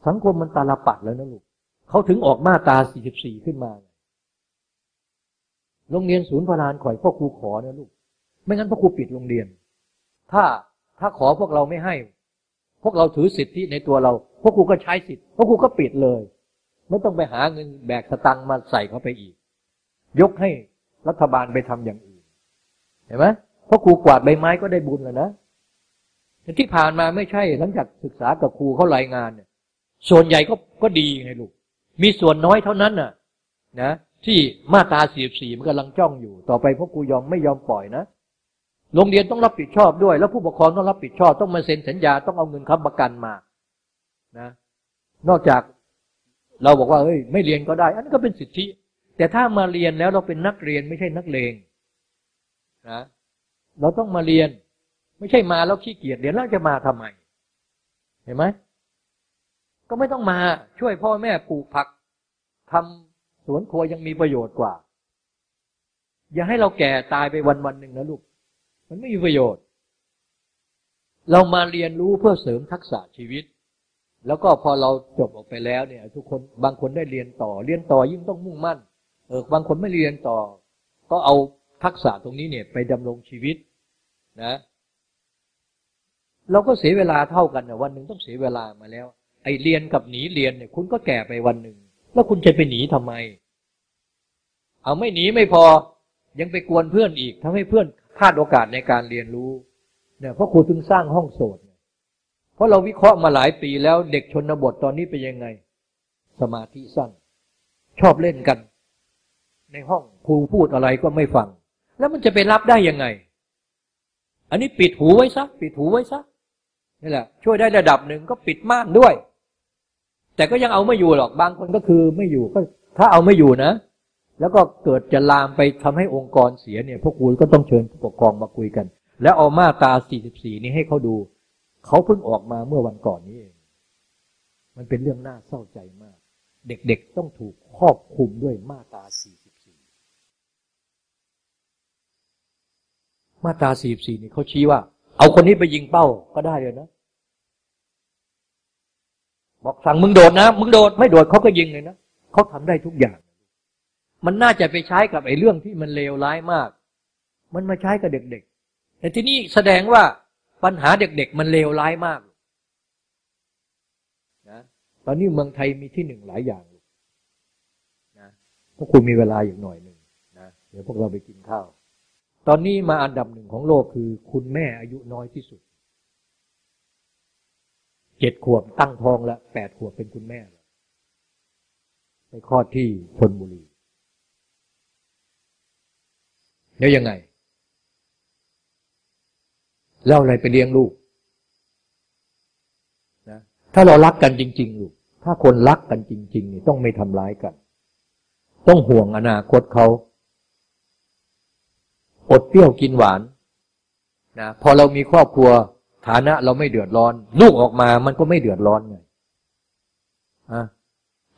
สังคมมันตาลปัดแล้วนะลูกเขาถึงออกมาตรา44 ขึ้นมา โรงเรียนศูนย์พลานข่อยพ่อครูขอนะลูก ไม่งั้นพ่อครูปิดโรงเรียน ถ้าถ้าขอพวกเราไม่ให้ พวกเราถือสิทธิในตัวเรา พวกครูก็ใช้สิทธิพวกครูก็ปิดเลย ไม่ต้องไปหาเงินแบกสตังมาใส่เข้าไปอีก ยกให้รัฐบาลไปทำอย่างอื่น เห็นไหมเพราะครูกวาดใบไม้ก็ได้บุญแล้วนะแต่ที่ผ่านมาไม่ใช่ หลังจากศึกษากับครูเขารายงานเนี่ย ส่วนใหญ่ก็ก็ดีไงลูก มีส่วนน้อยเท่านั้นน่ะ นะที่มาตาสี่สี่มันกำลังจ้องอยู่ ต่อไปพวกกูยอมไม่ยอมปล่อยนะโรงเรียนต้องรับผิดชอบด้วย แล้วผู้ปกครองต้องรับผิดชอบต้องมาเซ็นสัญญาต้องเอาเงินค้ำประกันมา นะ นอกจาก เราบอกว่าเฮ้ยไม่เรียนก็ได้ อันนั้นก็เป็นสิทธิ แต่ถ้ามาเรียนแล้วเราเป็นนักเรียนไม่ใช่นักเลงนะเราต้องมาเรียน ไม่ใช่มาแล้วขี้เกียจเรียนแล้วจะมาทำไม เห็นไหมก็ไม่ต้องมาช่วยพ่อแม่ปลูกผักทำสวนครัวยังมีประโยชน์กว่า อย่าให้เราแก่ตายไปวันวันหนึ่งนะลูก มันไม่มีประโยชน์ เรามาเรียนรู้เพื่อเสริมทักษะชีวิต แล้วก็พอเราจบออกไปแล้วเนี่ย ทุกคนบางคนได้เรียนต่อ เรียนต่อยิ่งต้องมุ่งมั่น เออบางคนไม่เรียนต่อ ก็เอาทักษะตรงนี้เนี่ย ไปดำรงชีวิตนะเราก็เสียเวลาเท่ากันนะวันหนึ่งต้องเสียเวลามาแล้ว ไอเรียนกับหนีเรียนเนี่ย คุณก็แก่ไปวันหนึ่งแล้วคุณจะไปหนีทำไม เอาไม่หนีไม่พอ ยังไปกวนเพื่อนอีกทำให้เพื่อนพลาดโอกาสในการเรียนรู้เนี่ยเพราะครูถึงสร้างห้องโสด เพราะเราวิเคราะห์มาหลายปีแล้วเด็กชนบทตอนนี้เป็นยังไง สมาธิสั้น ชอบเล่นกัน ในห้องครูพูดอะไรก็ไม่ฟัง แล้วมันจะไปรับได้ยังไง อันนี้ปิดหูไว้ซะปิดหูไว้ซะนี่แหละ ช่วยได้ระดับหนึ่งก็ปิดม่านด้วย แต่ก็ยังเอาไม่อยู่หรอกบางคนก็คือไม่อยู่ก็ ถ้าเอาไม่อยู่นะแล้วก็เกิดจะลามไปทำให้องค์กรเสียเนี่ย พวกคุณก็ต้องเชิญผู้ปกครองมาคุยกัน แล้วเอามาตรา44 นี้ให้เขาดู เขาเพิ่งออกมาเมื่อวันก่อนนี้เอง มันเป็นเรื่องน่าเศร้าใจมาก เด็กๆต้องถูกครอบคุมด้วยมาตรา 44 มาตรา 44 นี่เขาชี้ว่า เอาคนนี้ไปยิงเป้าก็ได้เลยนะ บอกสั่งมึงโดดนะ มึงโดดไม่โดดเขาก็ยิงเลยนะเขาทำได้ทุกอย่าง มันน่าจะไปใช้กับไอ้เรื่องที่มันเลวร้ายมาก มันมาใช้กับเด็กๆ แต่ที่นี่แสดงว่า ปัญหาเด็กๆ มันเลวร้ายมากนะตอนนี้เมืองไทยมีที่หนึ่งหลายอย่างนะพวกคุณมีเวลาอยู่หน่อยหนึ่งนะเดี๋ยวพวกเราไปกินข้าว ตอนนี้มาอันดับหนึ่งของโลกคือ คุณแม่อายุน้อยที่สุดเจ็ดขวบตั้งท้องแล้วแปดขวบเป็นคุณแม่แล้วไปคลอดที่ชนบุรี แล้วยังไง แล้วอะไรไปเลี้ยงลูกนะถ้าเรารักกันจริงๆลูกถ้าคนรักกันจริงๆนี่ต้องไม่ทำร้ายกัน ต้องห่วงอนาคตเขาอดเปรี้ยวกินหวานนะพอเรามีครอบครัวฐานะเราไม่เดือดร้อน ลูกออกมามันก็ไม่เดือดร้อนไงอะ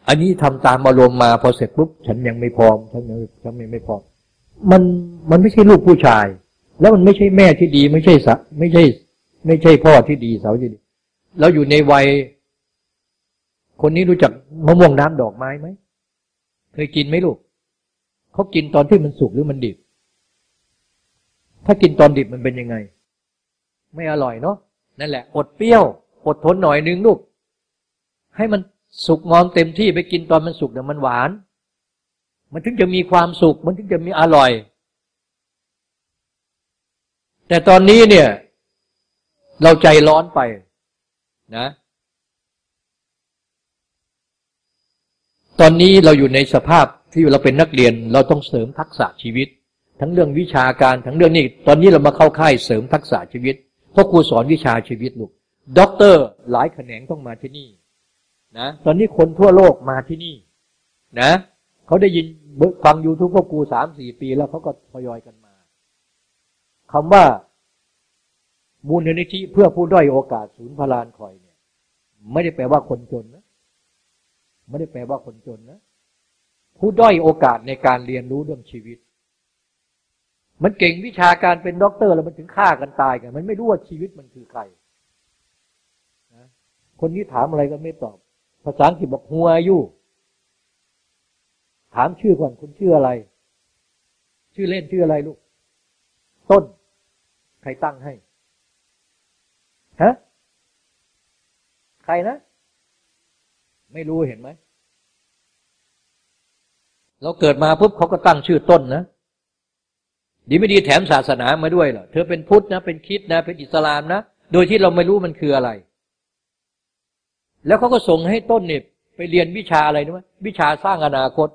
อันนี้ทำตามอารมณ์มาพอเสร็จปุ๊บฉันยังไม่พร้อมฉันยังฉันยังไม่พร้อม มันมันไม่ใช่ลูกผู้ชาย แล้วมันไม่ใช่แม่ที่ดี ไม่ใช่สะไม่ใช่ ไม่ใช่พ่อที่ดีสาวที่ดีเราอยู่ในวัย คนนี้รู้จักมะม่วงน้ำดอกไม้ไหมเคยกินไหมลูกเขากินตอนที่มันสุกหรือมันดิบ ถ้ากินตอนดิบมันเป็นยังไง ไม่อร่อยเนาะนั่นแหละ อดเปรี้ยว อดทนหน่อยนึงลูก ให้มันสุกงอมเต็มที่ไปกินตอนมันสุกเนี่ยมันหวาน มันถึงจะมีความสุข มันถึงจะมีอร่อย แต่ตอนนี้เนี่ย เราใจร้อนไปนะ ตอนนี้เราอยู่ในสภาพที่เราเป็นนักเรียนเราต้องเสริมทักษะชีวิต ทั้งเรื่องวิชาการทั้งเรื่องนี้ ตอนนี้เรามาเข้าค่ายเสริมทักษะชีวิตเพราะครูสอนวิชาชีวิตลูกด็อกเตอร์หลายแขนงต้องมาที่นี่นะตอนนี้คนทั่วโลกมาที่นี่ นะเขาได้ยินฟังยูทูบพวกกูสามสี่ปีแล้วเขาก็ทยอยกันมา คำว่ามูลนิธิเพื่อผู้ด้อยโอกาสศูนย์พลาญข่อยเนี่ย ไม่ได้แปลว่าคนจนนะ ไม่ได้แปลว่าคนจนนะ ผู้ด้อยโอกาสในการเรียนรู้เรื่องชีวิต มันเก่งวิชาการเป็นด็อกเตอร์แล้วมันถึงฆ่ากันตายกัน มันไม่รู้ว่าชีวิตมันคือใครนะคนนี้ถามอะไรก็ไม่ตอบ ภาษาอังกฤษบอกหัวอายุถามชื่อก่อนคุณชื่ออะไร ชื่อเล่นชื่ออะไรลูก ต้น รตั้งให้ฮะใครนะ ไม่รู้เห็นไหมเราเกิดมาปุ๊บเขาก็ตั้งชื่อต้นนะดีไม่ดีแถมศาสนามาด้วยเหรอเธอเป็นพุทธนะเป็นคิดนะเป็นอิสลามนะโดยที่เราไม่รู้มันคืออะไร แล้วเขาก็ส่งให้ต้นเนี่ยไปเรียนวิชาอะไรรู้ไหมวิชาสร้างอนาคต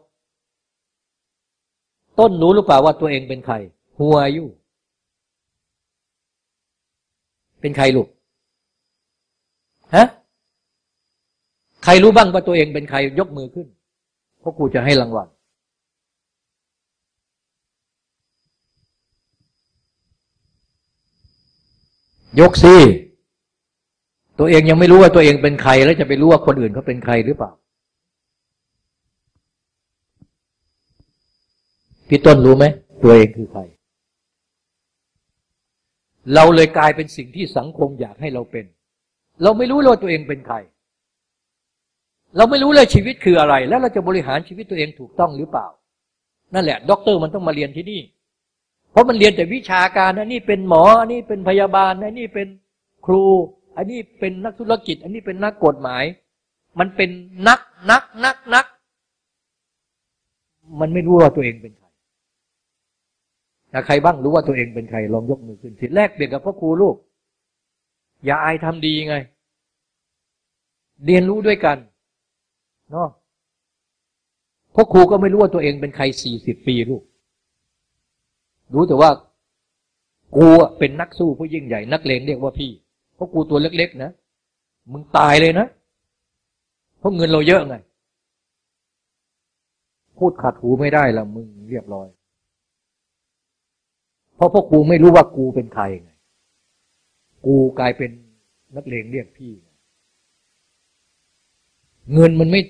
ต้นรู้หรือเปล่าว่าตัวเองเป็นใครหัวอายุ เป็นใครลูกฮะใครรู้บ้างว่าตัวเองเป็นใครยกมือขึ้นเพราะกูจะให้รางวัลยกสิตัวเองยังไม่รู้ว่าตัวเองเป็นใคร แล้วจะไปรู้ว่าคนอื่นเขาเป็นใครหรือเปล่า พี่ต้นรู้ไหม ตัวเองคือใคร เราเลยกลายเป็นสิ่งที่สังคมอยากให้เราเป็น เราไม่รู้เลยตัวเองเป็นใคร เราไม่รู้เลยชีวิตคืออะไร แล้วเราจะบริหารชีวิตตัวเองถูกต้องหรือเปล่า นั่นแหละด็อกเตอร์มันต้องมาเรียนที่นี่ เพราะมันเรียนแต่วิชาการอันนี้เป็นหมออันนี้เป็นพยาบาลอันนี้เป็นครู อันนี้เป็นนักธุรกิจ อันนี้เป็นนักกฎหมาย มันเป็นนักนักนักนัก มันไม่รู้ว่าตัวเองเป็นใคร ถ้าใครบ้างรู้ว่าตัวเองเป็นใครลองยกมือขึ้นสิแรกเปลี่ยนกับพ่อครูลูก อย่าอายทำดีไง เรียนรู้ด้วยกันเนาะพ่อครูก็ไม่รู้ว่าตัวเองเป็นใครสี่สิบปีลูก รู้แต่ว่ากูเป็นนักสู้ผู้ยิ่งใหญ่ นักเลงเรียกว่าพี่เพราะกูตัวเล็กๆนะมึงตายเลยนะเพราะเงินเราเยอะไง พูดขัดหูไม่ได้ละมึงเรียบร้อย ราะพวกกูไม่รู้ว่ากูเป็นใครไงกูกลายเป็นนักเลงเรียกพี่ เงินมันไม่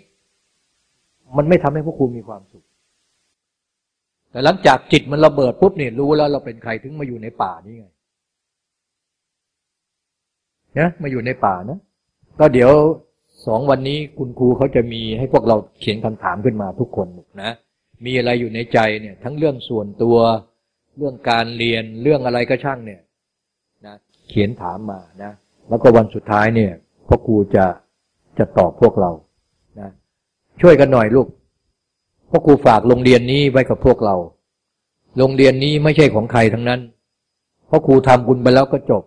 มันไม่ทำให้พวกกูมีความสุข แต่หลังจากจิตมันระเบิดปุ๊บเนี่ยรู้แล้วเราเป็นใครถึงมาอยู่ในป่านี่ไงนะมาอยู่ในป่านะก็เดี๋ยวสองวันนี้คุณครูเขาจะมีให้พวกเราเขียนคำถามขึ้นมาทุกคนนะ มีอะไรอยู่ในใจเนี่ย ทั้งเรื่องส่วนตัว เรื่องการเรียนเรื่องอะไรก็ช่างเนี่ยนะเขียนถามมานะ แล้วก็วันสุดท้ายเนี่ยพ่อครูจะจะตอบพวกเรานะช่วยกันหน่อยลูกพ่อครูฝากโรงเรียนนี้ไว้กับพวกเรา โรงเรียนนี้ไม่ใช่ของใครทั้งนั้นพ่อครูทำบุญไปแล้วก็จบ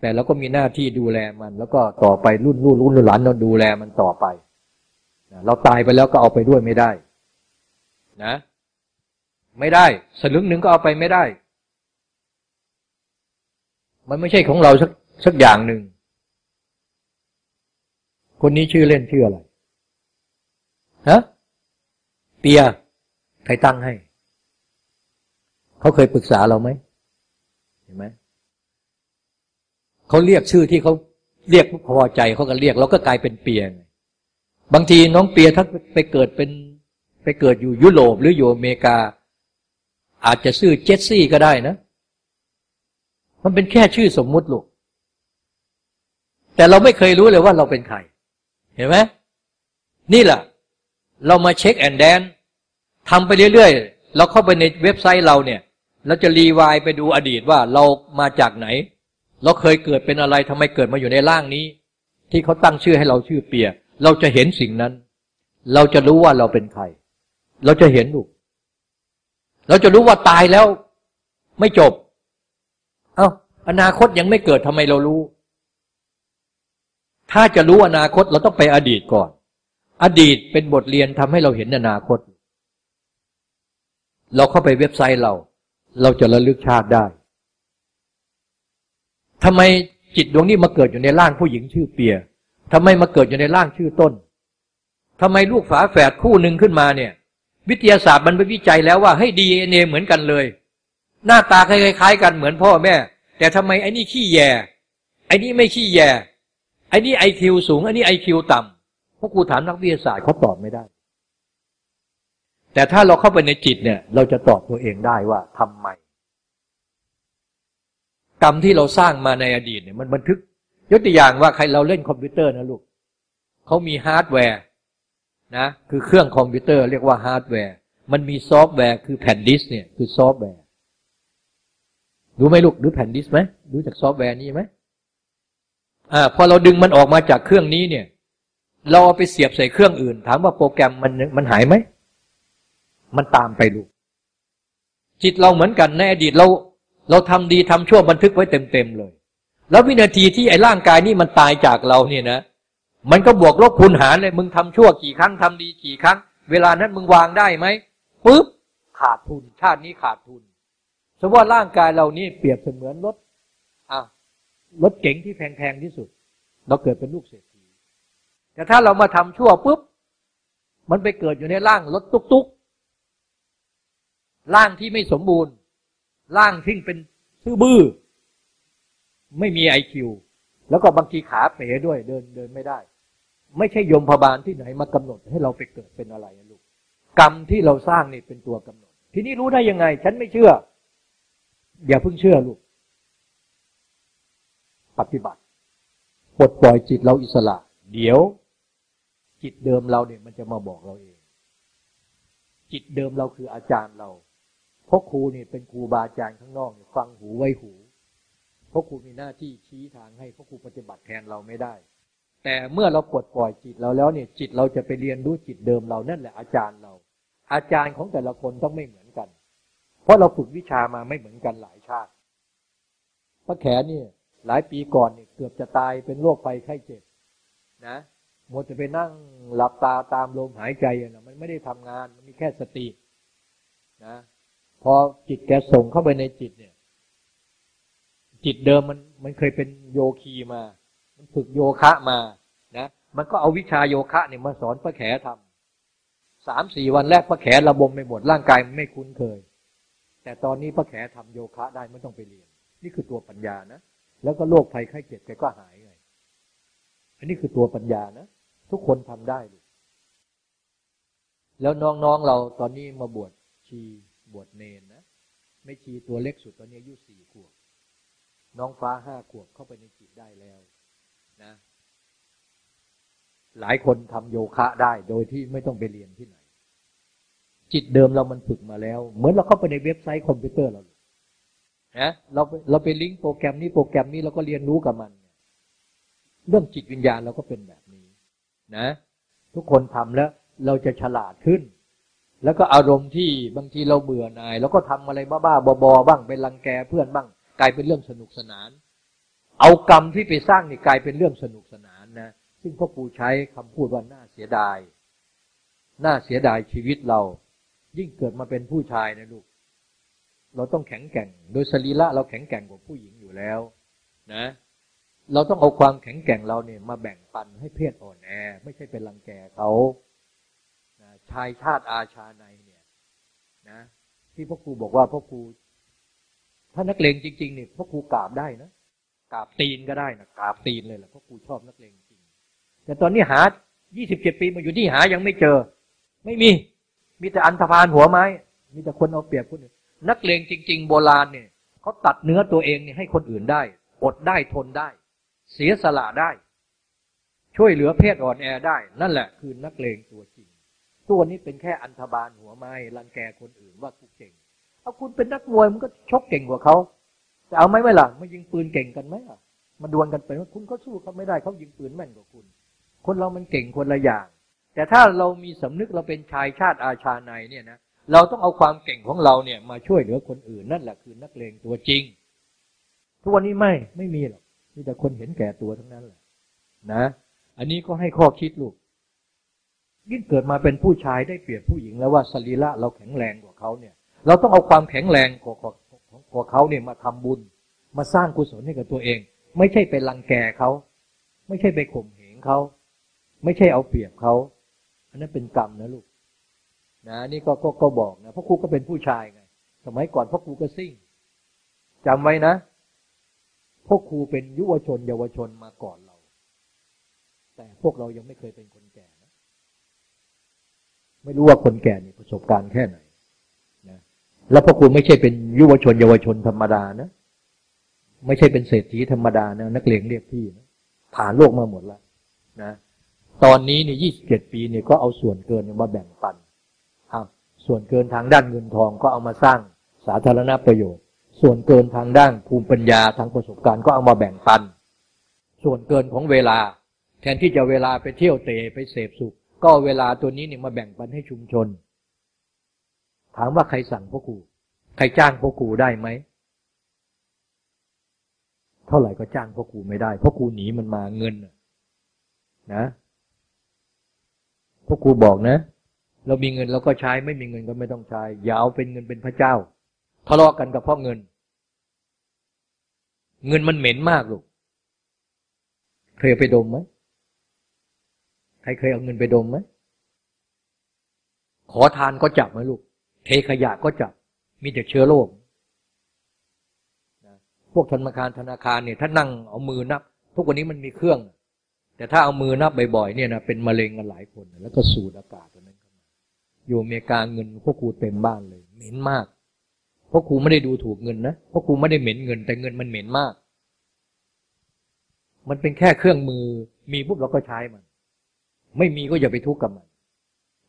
แต่เราก็มีหน้าที่ดูแลมัน แล้วก็ต่อไปรุ่นรุ่นรุ่นหลานเราดูแลมันต่อไป เราตายไปแล้วก็เอาไปด้วยไม่ได้ นะ ไม่ได้ สลึงหนึ่งก็เอาไปไม่ได้ มันไม่ใช่ของเราสักสักอย่างหนึ่ง คนนี้ชื่อเล่นชื่ออะไรฮะเปียใครตั้งให้ เขาเคยปรึกษาเราไหมเห็นไหมเขาเรียกชื่อที่เขาเรียกพอใจเขาก็เรียกเราก็กลายเป็นเปียบางทีน้องเปียถ้าไปเกิดเป็นไปเกิดอยู่ยุโรปหรืออยู่อเมริกา อาจจะชื่อเจสซี่ก็ได้นะ มันเป็นแค่ชื่อสมมุติลูก แต่เราไม่เคยรู้เลยว่าเราเป็นใคร เห็นไหมนี่แหละเรามาเช็คแอนด์แดนทำไปเรื่อยๆ เราเข้าไปในเว็บไซต์เราเนี่ย เราจะรีวายไปดูอดีตว่าเรามาจากไหน เราเคยเกิดเป็นอะไรทำไมเกิดมาอยู่ในร่างนี้ ที่เขาตั้งชื่อให้เราชื่อเปีย เราจะเห็นสิ่งนั้น เราจะรู้ว่าเราเป็นใคร เราจะเห็นลูก เราจะรู้ว่าตายแล้วไม่จบ เอา้าอนาคตยังไม่เกิดทำไมเรารู้ ถ้าจะรู้อนาคตเราต้องไปอดีตก่อน อดีตเป็นบทเรียนทำให้เราเห็นอนาคต เราเข้าไปเว็บไซต์เรา เราจะระลึกชาติได้ทำไมจิตดวงนี้มาเกิดอยู่ในร่างผู้หญิงชื่อเปียทำไมมาเกิดอยู่ในร่างชื่อต้นทำไมลูกฝาแฝดคู่หนึ่งขึ้นมาเนี่ย วิทยาศาสตร์มันไปวิจัยแล้วว่าให้ดีเอ็นเอเหมือนกันเลย หน้าตาคล้ายๆกันเหมือนพ่อแม่ แต่ทำไมไอ้นี่ขี้แย่ไอ้นี่ไม่ขี้แย่ไอ้นี่ไอคิวสูงไอ้นี่ไอคิวต่ำพวกกูถามนักวิทยาศาสตร์เขาตอบไม่ได้ แต่ถ้าเราเข้าไปในจิตเนี่ย เราจะตอบตัวเองได้ว่าทำไม กรรมที่เราสร้างมาในอดีตเนี่ยมันบันทึก ยกตัวอย่างว่าใครเราเล่นคอมพิวเตอร์นะลูกเขามีฮาร์ดแวร์ นะคือเครื่องคอมพิวเตอร์เรียกว่าฮาร์ดแวร์ มันมีซอฟต์แวร์คือแผ่นดิสก์เนี่ยคือซอฟต์แวร์รู้ไหมลูกรู้แผ่นดิสก์ไหมรู้จากซอฟต์แวร์นี้ไหมอ่าพอเราดึงมันออกมาจากเครื่องนี้เนี่ย เราเอาไปเสียบใส่เครื่องอื่น ถามว่าโปรแกรมมันมันหายไหมมันตามไปลูกจิตเราเหมือนกันในอดีตเรา เราทำดีทำชั่วบันทึกไว้เต็มๆเลย แล้ววินาทีที่ไอ้ร่างกายนี่มันตายจากเราเนี่ยนะ มันก็บวกลบคูณหารเลยมึงทำชั่วกี่ครั้งทำดีกี่ครั้ง เวลานั้นมึงวางได้ไหมปุ๊บขาดทุน ชาตินี้ขาดทุนสมมติว่าร่างกายเรานี่เปรียบเสมือนรถอะรถเก๋งที่แพงๆที่สุด เราเกิดเป็นลูกเศรษฐีแต่ถ้าเรามาทำชั่วปุ๊บมันไปเกิดอยู่ในร่างรถตุกๆร่างที่ไม่สมบูรณ์ร่างทิ้งเป็นซื่อบื้อ ไม่มีไอคิวแล้วก็บางทีขาเป๋ด้วยเดินเดินไม่ได้ ไม่ใช่ยมพบาลที่ไหนมากำหนดให้เราไปเกิดเป็นอะไรลูกกรรมที่เราสร้างนี่เป็นตัวกำหนด ทีนี้รู้ได้ยังไง ฉันไม่เชื่อ อย่าเพิ่งเชื่อลูก ปฏิบัติปลดปล่อยจิตเราอิสระ เดี๋ยว จิตเดิมเราเนี่ยมันจะมาบอกเราเอง จิตเดิมเราคืออาจารย์เราเพราะครูเนี่ยเป็นครูบาอาจารย์ข้างนอกฟังหูไว้หูเพราะครูมีหน้าที่ชี้ทางให้เพราะครูปฏิบัติแทนเราไม่ได้ แต่เมื่อเราปลดปล่อยจิตเราแล้วเนี่ยจิตเราจะไปเรียนรู้จิตเดิมเรานั่นแหละอาจารย์เรา อาจารย์ของแต่ละคนต้องไม่เหมือนกัน เพราะเราฝึกวิชามาไม่เหมือนกันหลายชาติพระแขนนี่หลายปีก่อนเนี่ยเกือบจะตายเป็นโรคไฟไข้เจ็บนะหมดจะไปนั่งหลับตาตามลมหายใจนะมันไม่ได้ทำงานมันมีแค่สตินะพอจิตแกส่งเข้าไปในจิตเนี่ย จิตเดิมมันมันเคยเป็นโยคีมา มันฝึกโยคะมานะมันก็เอาวิชาโยคะเนี่ยมาสอนพระแขทำสามสี่วันแรกพระแขระบมไปหมดร่างกายไม่คุ้นเคย แต่ตอนนี้พระแขทำโยคะได้ไม่ต้องไปเรียน นี่คือตัวปัญญานะแล้วก็โรคภัยไข้เจ็บแกก็หายไงอันนี้คือตัวปัญญานะทุกคนทำได้ลูกแล้วน้องๆเราตอนนี้มาบวชชีบวชเนนนะไม่ชีตัวเล็กสุดตอนนี้อายุสี่ขวบน้องฟ้าห้าขวบเข้าไปในจิตได้แล้ว นะ หลายคนทำโยคะได้โดยที่ไม่ต้องไปเรียนที่ไหน จิตเดิมเรามันฝึกมาแล้ว เหมือนเราเข้าไปในเว็บไซต์คอมพิวเตอร์เรานะเราเราไปลิงก์โปรแกรมนี้โปรแกรมนี้เราก็เรียนรู้กับมัน เรื่องจิตวิญญาณเราก็เป็นแบบนี้ นะ ทุกคนทำแล้วเราจะฉลาดขึ้นแล้วก็อารมณ์ที่บางทีเราเบื่อหน่าย แล้วก็ทำอะไรบ้าๆบอๆบ้างเป็นรังแกเพื่อนบ้าง กลายเป็นเรื่องสนุกสนาน เอากรรมที่ไปสร้างนี่กลายเป็นเรื่องสนุกสนานนะ ซึ่งพ่อครูใช้คำพูดว่าน่าเสียดาย น่าเสียดายชีวิตเรา ยิ่งเกิดมาเป็นผู้ชายนะลูก เราต้องแข็งแกร่ง โดยสรีระเราแข็งแกร่งกว่าผู้หญิงอยู่แล้ว นะ เราต้องเอาความแข็งแกร่งเราเนี่ยมาแบ่งปันให้เพศอ่อนแอ ไม่ใช่เป็นรังแกเขาชายชาติอาชาในเนี่ย นะ ที่พ่อครูบอกว่าพ่อครูถ้านักเลงจริงๆเนี่ยพ่อครูกราบได้นะ กราบตีนก็ได้นะกราบตีนเลยแหละพ่อครูชอบนักเลงจริง แต่ตอนนี้หา 27 ปีมาอยู่ที่หายังไม่เจอ ไม่มี มีแต่อันธพาลหัวไม้ มีแต่คนเอาเปรียบคนอื่นนักเลงจริง ๆ โบราณเนี่ยเขาตัดเนื้อตัวเองเนี่ยให้คนอื่นได้ อดได้ทนได้ เสียสละได้ ช่วยเหลือเพศอ่อนแอได้ นั่นแหละคือนักเลงตัวจริง ตัวนี้เป็นแค่อันธบาลหัวไม้รังแกคนอื่นว่ากูเก่งเอาคุณเป็นนักมวยมันก็ชกเก่งกว่าเขา จะเอาไหมไม่ล่ะมายิงปืนเก่งกันไหมล่ะมาดวลกันไปว่าคุณก็สู้เขาไม่ได้เขายิงปืนแม่นกว่าคุณ คนเรามันเก่งคนละอย่าง แต่ถ้าเรามีสำนึกเราเป็นชายชาติอาชาในเนี่ยนะเราต้องเอาความเก่งของเราเนี่ย มาช่วยเหลือคนอื่นนั่นแหละคือนักเลงตัวจริง ทุกวันนี้ไม่ไม่มีหรอกมีแต่คนเห็นแก่ตัวทั้งนั้นแหละนะ อันนี้ก็ให้ข้อคิดลูกยิ่งเกิดมาเป็นผู้ชายได้เปรียบผู้หญิงแล้วว่าสรีระเราแข็งแรงกว่าเขาเนี่ย เราต้องเอาความแข็งแรงของ เขาเนี่ยมาทำบุญ มาสร้างกุศลให้กับตัวเอง ไม่ใช่ไปรังแกเขาไม่ใช่ไปข่มเหงเขาไม่ใช่เอาเปรียบเขาอันนั้นเป็นกรรมนะลูกนะนี่ก็ก็ก็บอกนะเพราะครูก็เป็นผู้ชายไงสมัยก่อนพ่อครูก็ซิ่งจำไว้นะพ่อครูเป็นยุวชน เยาวชนมาก่อนเรา แต่พวกเรายังไม่เคยเป็นคนแก่ไม่รู้ว่าคนแก่มีประสบการณ์แค่ไหน แล้วพ่อครูไม่ใช่เป็นยุวชนเยาวชนธรรมดานะ ไม่ใช่เป็นเศรษฐีธรรมดานะนักเลงเรียกพี่นะผ่านโลกมาหมดแล้วนะตอนนี้เนี่ยยี่สิบเจ็ดปีเนี่ยก็เอาส่วนเกินมาแบ่งปันอ้าวส่วนเกินทางด้านเงินทองก็เอามาสร้างสาธารณประโยชน์ ส่วนเกินทางด้านภูมิปัญญาทางประสบการณ์ก็เอามาแบ่งปัน ส่วนเกินของเวลา แทนที่จะเวลาไปเที่ยวเตะไปเสพสุข ก็เวลาตัวนี้เนี่ยมาแบ่งปันให้ชุมชน ถามว่าใครสั่งพ่อครูใครจ้างพ่อครูได้ไหม เท่าไหร่ก็จ้างพ่อครูไม่ได้พ่อครูหนีมันมาเงินนะพ่อครูบอกนะ เรามีเงินเราก็ใช้ไม่มีเงินก็ไม่ต้องใช้ อย่าเอาเป็นเงินเป็นพระเจ้า ทะเลาะกันกับพ่อเงิน เงินมันเหม็นมากลูกเคยไปดมไหมใครเคยเอาเงินไปดมไหมขอทานก็จับไหมลูก เทขยะก็จับ มีแต่เชื้อโรคพวกธนาคารธนาคารเนี่ยถ้านั่งเอามือนับ ทุกวันนี้มันมีเครื่อง แต่ถ้าเอามือนับบ่อยๆเนี่ยนะเป็นมะเร็งกันหลายคน แล้วก็สูดอากาศตัวนั้นเข้ามาอยู่อเมริกาเงินพวกครูเต็มบ้านเลย เหม็นมากพวกครูไม่ได้ดูถูกเงินนะพวกครูไม่ได้เหม็นเงิน แต่เงินมันเหม็นมาก มันเป็นแค่เครื่องมือมีปุ๊บเราก็ใช้มัน ไม่มีก็อย่าไปทุกข์กับมัน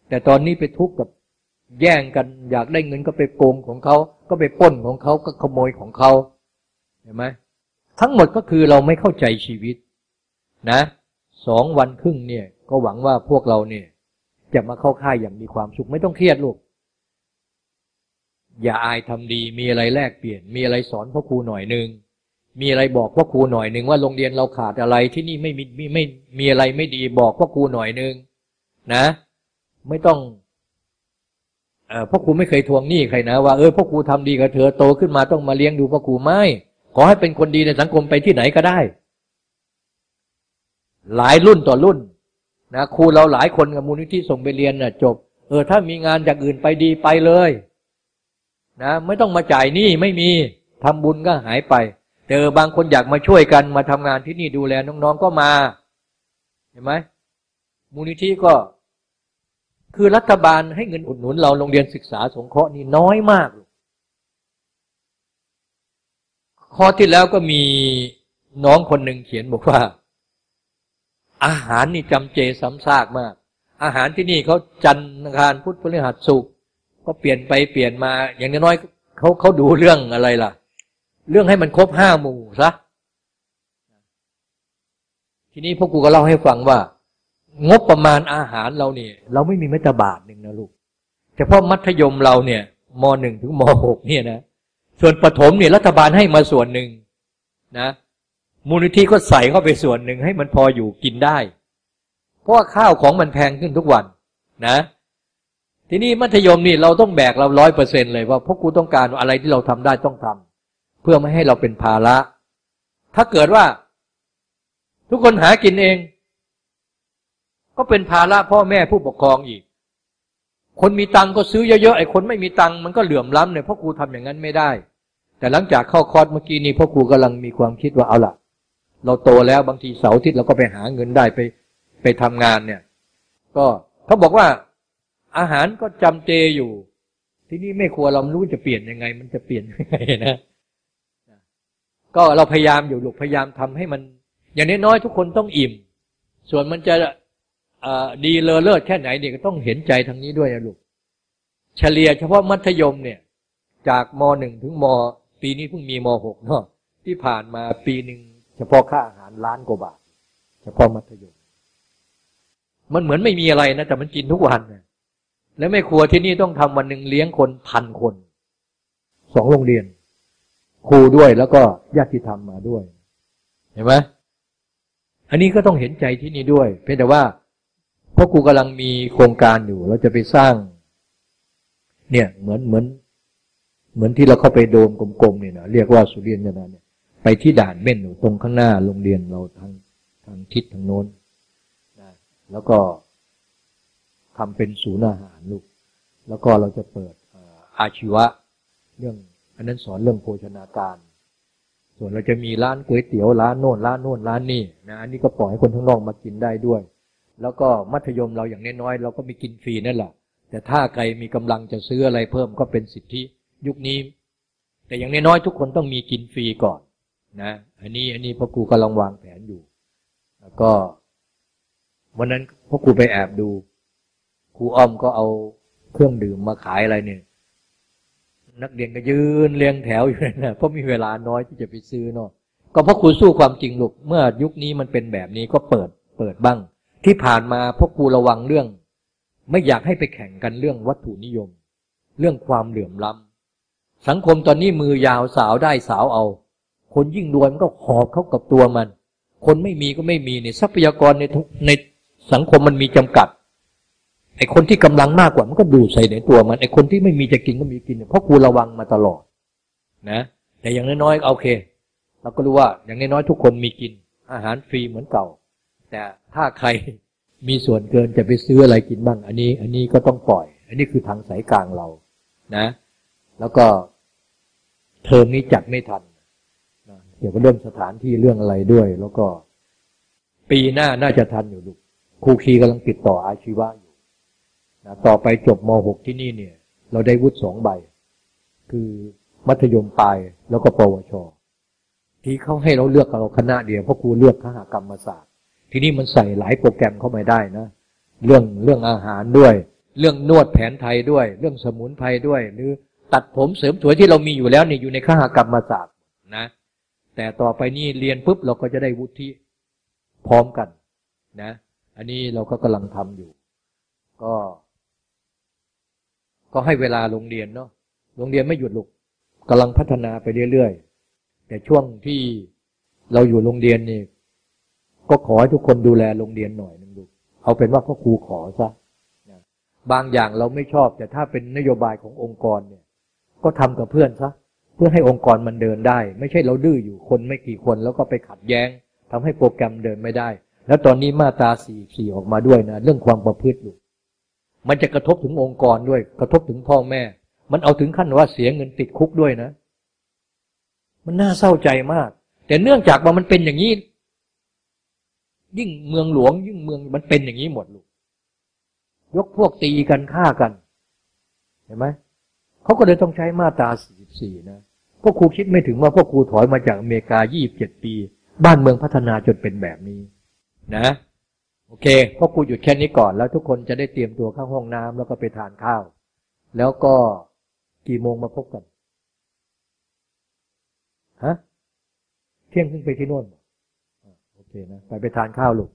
แต่ตอนนี้ไปทุกข์กับ แย่งกันอยากได้เงินก็ไปโกงของเขา ก็ไปป้นของเขาก็ขโมยของเขาเห็นไหมทั้งหมดก็คือเราไม่เข้าใจชีวิต นะสองวันครึ่งเนี่ย ก็หวังว่าพวกเราเนี่ย จะมาเข้าค่ายอย่างมีความสุขไม่ต้องเครียดลูกอย่าอายทำดี มีอะไรแลกเปลี่ยน มีอะไรสอนพ่อครูหน่อยหนึ่งมีอะไรบอกพ่อครูหน่อยหนึ่งว่าโรงเรียนเราขาดอะไรที่นี่ไม่มีไม่ไม่มีอะไรไม่ดีบอกพ่อครูหน่อยหนึ่งนะ ไม่ต้อง เออพ่อครูไม่เคยทวงหนี้ใครนะว่าเออพ่อครูทำดีกับเธอโตขึ้นมาต้องมาเลี้ยงดูพ่อครูไม่ขอให้เป็นคนดีในสังคมไปที่ไหนก็ได้ หลายรุ่นต่อรุ่นนะครูเราหลายคนกับมูลนิธิส่งไปเรียนน่ะ จบ เออ ถ้ามีงานจากอื่นไปดีไปเลยนะไม่ต้องมาจ่ายหนี้ไม่มีทำบุญก็หายไปเจอบางคนอยากมาช่วยกันมาทำงานที่นี่ดูแลน้องๆก็มา เห็นไหมมูลนิธิก็ คือรัฐบาลให้เงินอุดหนุนเราโรงเรียนศึกษาสงเคราะห์นี่น้อยมาก ข้อที่แล้วก็มีน้องคนหนึ่งเขียนบอกว่า อาหารนี่จำเจซ้ำซากมาก อาหารที่นี่เขาจันทร์อังคารพุธพฤหัสศุกร์ก็เปลี่ยนไปเปลี่ยนมา อย่างน้อยเขาเขาดูเรื่องอะไรล่ะ เรื่องให้มันครบห้าหมู่ซะทีนี้พวกกูก็เล่าให้ฟังว่า งบประมาณอาหารเราเนี่ย เราไม่มีแม้แต่บาทหนึ่งนะลูกเฉพาะมัธยมเราเนี่ยมหนึ่งถึงมหกเนี่ยนะส่วนประถมเนี่ยรัฐบาลให้มาส่วนหนึ่งนะมูลนิธิก็ใส่เข้าไปส่วนหนึ่งให้มันพออยู่กินได้ เพราะว่าข้าวของมันแพงขึ้นทุกวันนะ ทีนี้มัธยมนี่เราต้องแบกเราร้อยเปอร์เซ็นเลยว่าพวกกูต้องการอะไรที่เราทำได้ต้องทำเพื่อไม่ให้เราเป็นภาระ ถ้าเกิดว่า ทุกคนหากินเอง ก็เป็นภาระพ่อแม่ผู้ปกครองอีก คนมีตังก็ซื้อเยอะๆไอ้คนไม่มีตังมันก็เหลื่อมล้ำเนี่ยพ่อครูทำอย่างนั้นไม่ได้ แต่หลังจากเข้าคอร์สเมื่อกี้นี้พ่อครูกำลังมีความคิดว่าเอาล่ะ เราโตแล้วบางทีเสาร์อาทิตย์เราก็ไปหาเงินได้ไปไปทำงานเนี่ย ก็เขาบอกว่าอาหารก็จำเจอยู่ ที่นี่ไม่ครัวเราไม่รู้จะเปลี่ยนยังไง มันจะเปลี่ยนยังไงนะก็เราพยายามอยู่ลูกพยายามทำให้มัน อย่างน้อยๆทุกคนต้องอิ่ม ส่วนมันจะ ดีเลอเลิศแค่ไหนเนี่ยก็ต้องเห็นใจทางนี้ด้วยนะลูก เฉลี่ยเฉพาะมัธยมเนี่ย จากมหนึ่งถึงมปีนี้เพิ่งมีมหกเนาะที่ผ่านมาปีหนึ่งเฉพาะค่าอาหารล้านกว่าบาท เฉพาะมัธยม มันเหมือนไม่มีอะไรนะแต่มันกินทุกวันนะแล้วแม่ครัวที่นี่ต้องทำวันหนึ่งเลี้ยงคนพันคนสองโรงเรียน ครูด้วยแล้วก็ญาติธรรมมาด้วย เห็นไหมอันนี้ก็ต้องเห็นใจที่นี่ด้วย เพียงแต่ว่า พราะครูกำลังมีโครงการอยู่ เราจะไปสร้าง เนี่ยเหมือนเหมือน เหมือนที่เราเข้าไปโดมกลมๆเนี่ยนะเรียกว่าสุเรียนยานาเนี่ยไปที่ด่านเม่นตรงข้างหน้าโรงเรียนเราทางทางทิศทางโน้นนะแล้วก็ทำเป็นศูนย์อาหารลูก แล้วก็เราจะเปิดอาชีวะ เรื่องอันนั้นสอนเรื่องโภชนาการ ส่วนเราจะมีร้านก๋วยเตี๋ยวร้านโน่นร้านโน่นร้านนี่นะอันนี้ก็ปล่อยให้คนทั้งนอกมากินได้ด้วย แล้วก็มัธยมเราอย่างน้อยๆเราก็มีกินฟรีนั่นแหละแต่ถ้าใครมีกำลังจะซื้ออะไรเพิ่มก็เป็นสิทธิยุคนี้ แต่อย่างน้อยๆทุกคนต้องมีกินฟรีก่อนนะอันนี้อันนี้พ่อครูกำลังวางแผนอยู่ แล้วก็ วันนั้นพ่อครูไปแอบดูครูอ้อมก็เอาเครื่องดื่มมาขายอะไรเนี่ย นักเรียนก็ยืนเรียงแถวอยู่นะเพราะมีเวลาน้อยที่จะไปซื้อเนาะก็พราะครูสู้ความจริงลูกเมื่อยุคนี้มันเป็นแบบนี้ก็เปิดเปิดบ้าง ที่ผ่านมาพวกครูระวังเรื่อง ไม่อยากให้ไปแข่งกันเรื่องวัตถุนิยม เรื่องความเหลื่อมล้ำสังคมตอนนี้มือยาวสาวได้สาวเอา คนยิ่งรวยมันก็หอบเข้ากับตัวมัน คนไม่มีก็ไม่มีเนี่ยทรัพยากรในในสังคมมันมีจำกัดไอ้คนที่กำลังมากกว่ามันก็ดูใส่ในตัวมันไอ้คนที่ไม่มีจะกินก็มีกินเพราะกูระวังมาตลอด นะ แต่อย่างน้อยๆโอเค เราก็รู้ว่าอย่างน้อยๆทุกคนมีกิน อาหารฟรีเหมือนเก่า แต่ ถ้าใครมีส่วนเกินจะไปซื้ออะไรกินบ้าง อันนี้ อันนี้ก็ต้องปล่อย อันนี้คือทางสายกลางเรา นะ แล้วก็เทอมนี้จัดไม่ทันนะเกี่ยวกับเรื่องสถานที่เรื่องอะไรด้วย แล้วก็ ปีหน้าน่าจะทันอยู่ลูกครูคีกำลังติดต่ออาชีวะอยู่นะต่อไปจบม .6 ที่นี่เนี่ย เราได้วุฒิสองใบ คือมัธยมปลายแล้วก็ปวช ที่เขาให้เราเลือกเราคณะเดียวเพราะครูเลือกคหกรรมศาสตร์ ที่นี่มันใส่หลายโปรแกรมเข้ามาได้นะ เรื่องเรื่องอาหารด้วย เรื่องนวดแผนไทยด้วย เรื่องสมุนไพรด้วย หรือตัดผมเสริมสวยที่เรามีอยู่แล้วเนี่ยอยู่ในคหกรรมศาสตร์นะ แต่ต่อไปนี่เรียนปุ๊บเราก็จะได้วุฒิพร้อมกันนะ อันนี้เราก็กำลังทำอยู่ ก็ ก็ให้เวลาโรงเรียนเนาะโรงเรียนไม่หยุดลุกกำลังพัฒนาไปเรื่อยๆแต่ช่วงที่เราอยู่โรงเรียนนี่ ก็ขอให้ทุกคนดูแลโรงเรียนหน่อยนึงดู เอาเป็นว่าพ่อครูขอซะบางอย่างเราไม่ชอบ แต่ถ้าเป็นนโยบายขององค์กรเนี่ย ก็ทำกับเพื่อนซะเพื่อให้องค์กรมันเดินได้ ไม่ใช่เราดื้ออยู่คนไม่กี่คนแล้วก็ไปขัดแย้งทำให้โปรแกรมเดินไม่ได้ แล้วตอนนี้มาตราสี่สี่ออกมาด้วยนะเรื่องความประพฤติอยู่มันจะกระทบถึงองค์กรด้วย กระทบถึงพ่อแม่ มันเอาถึงขั้นว่าเสียเงินติดคุกด้วยนะ มันน่าเศร้าใจมาก แต่เนื่องจากว่ามันเป็นอย่างนี้ ยิ่งเมืองหลวง ยิ่งเมืองมันเป็นอย่างนี้หมดลูกยกพวกตีกันฆ่ากัน เห็นไหมเขาก็เลยต้องใช้มาตรา 44 นะพวกครูคิดไม่ถึงว่าพวกครูถอยมาจากอเมริกา 27 ปี บ้านเมืองพัฒนาจนเป็นแบบนี้ นะ โอเคพวกครูหยุดแค่นี้ก่อน แล้วทุกคนจะได้เตรียมตัวเข้าห้องน้ำแล้วก็ไปทานข้าว แล้วก็กี่โมงมาพบกันฮะเที่ยงขึ้นไปที่โน่น นะไปไปทานข้าวลูก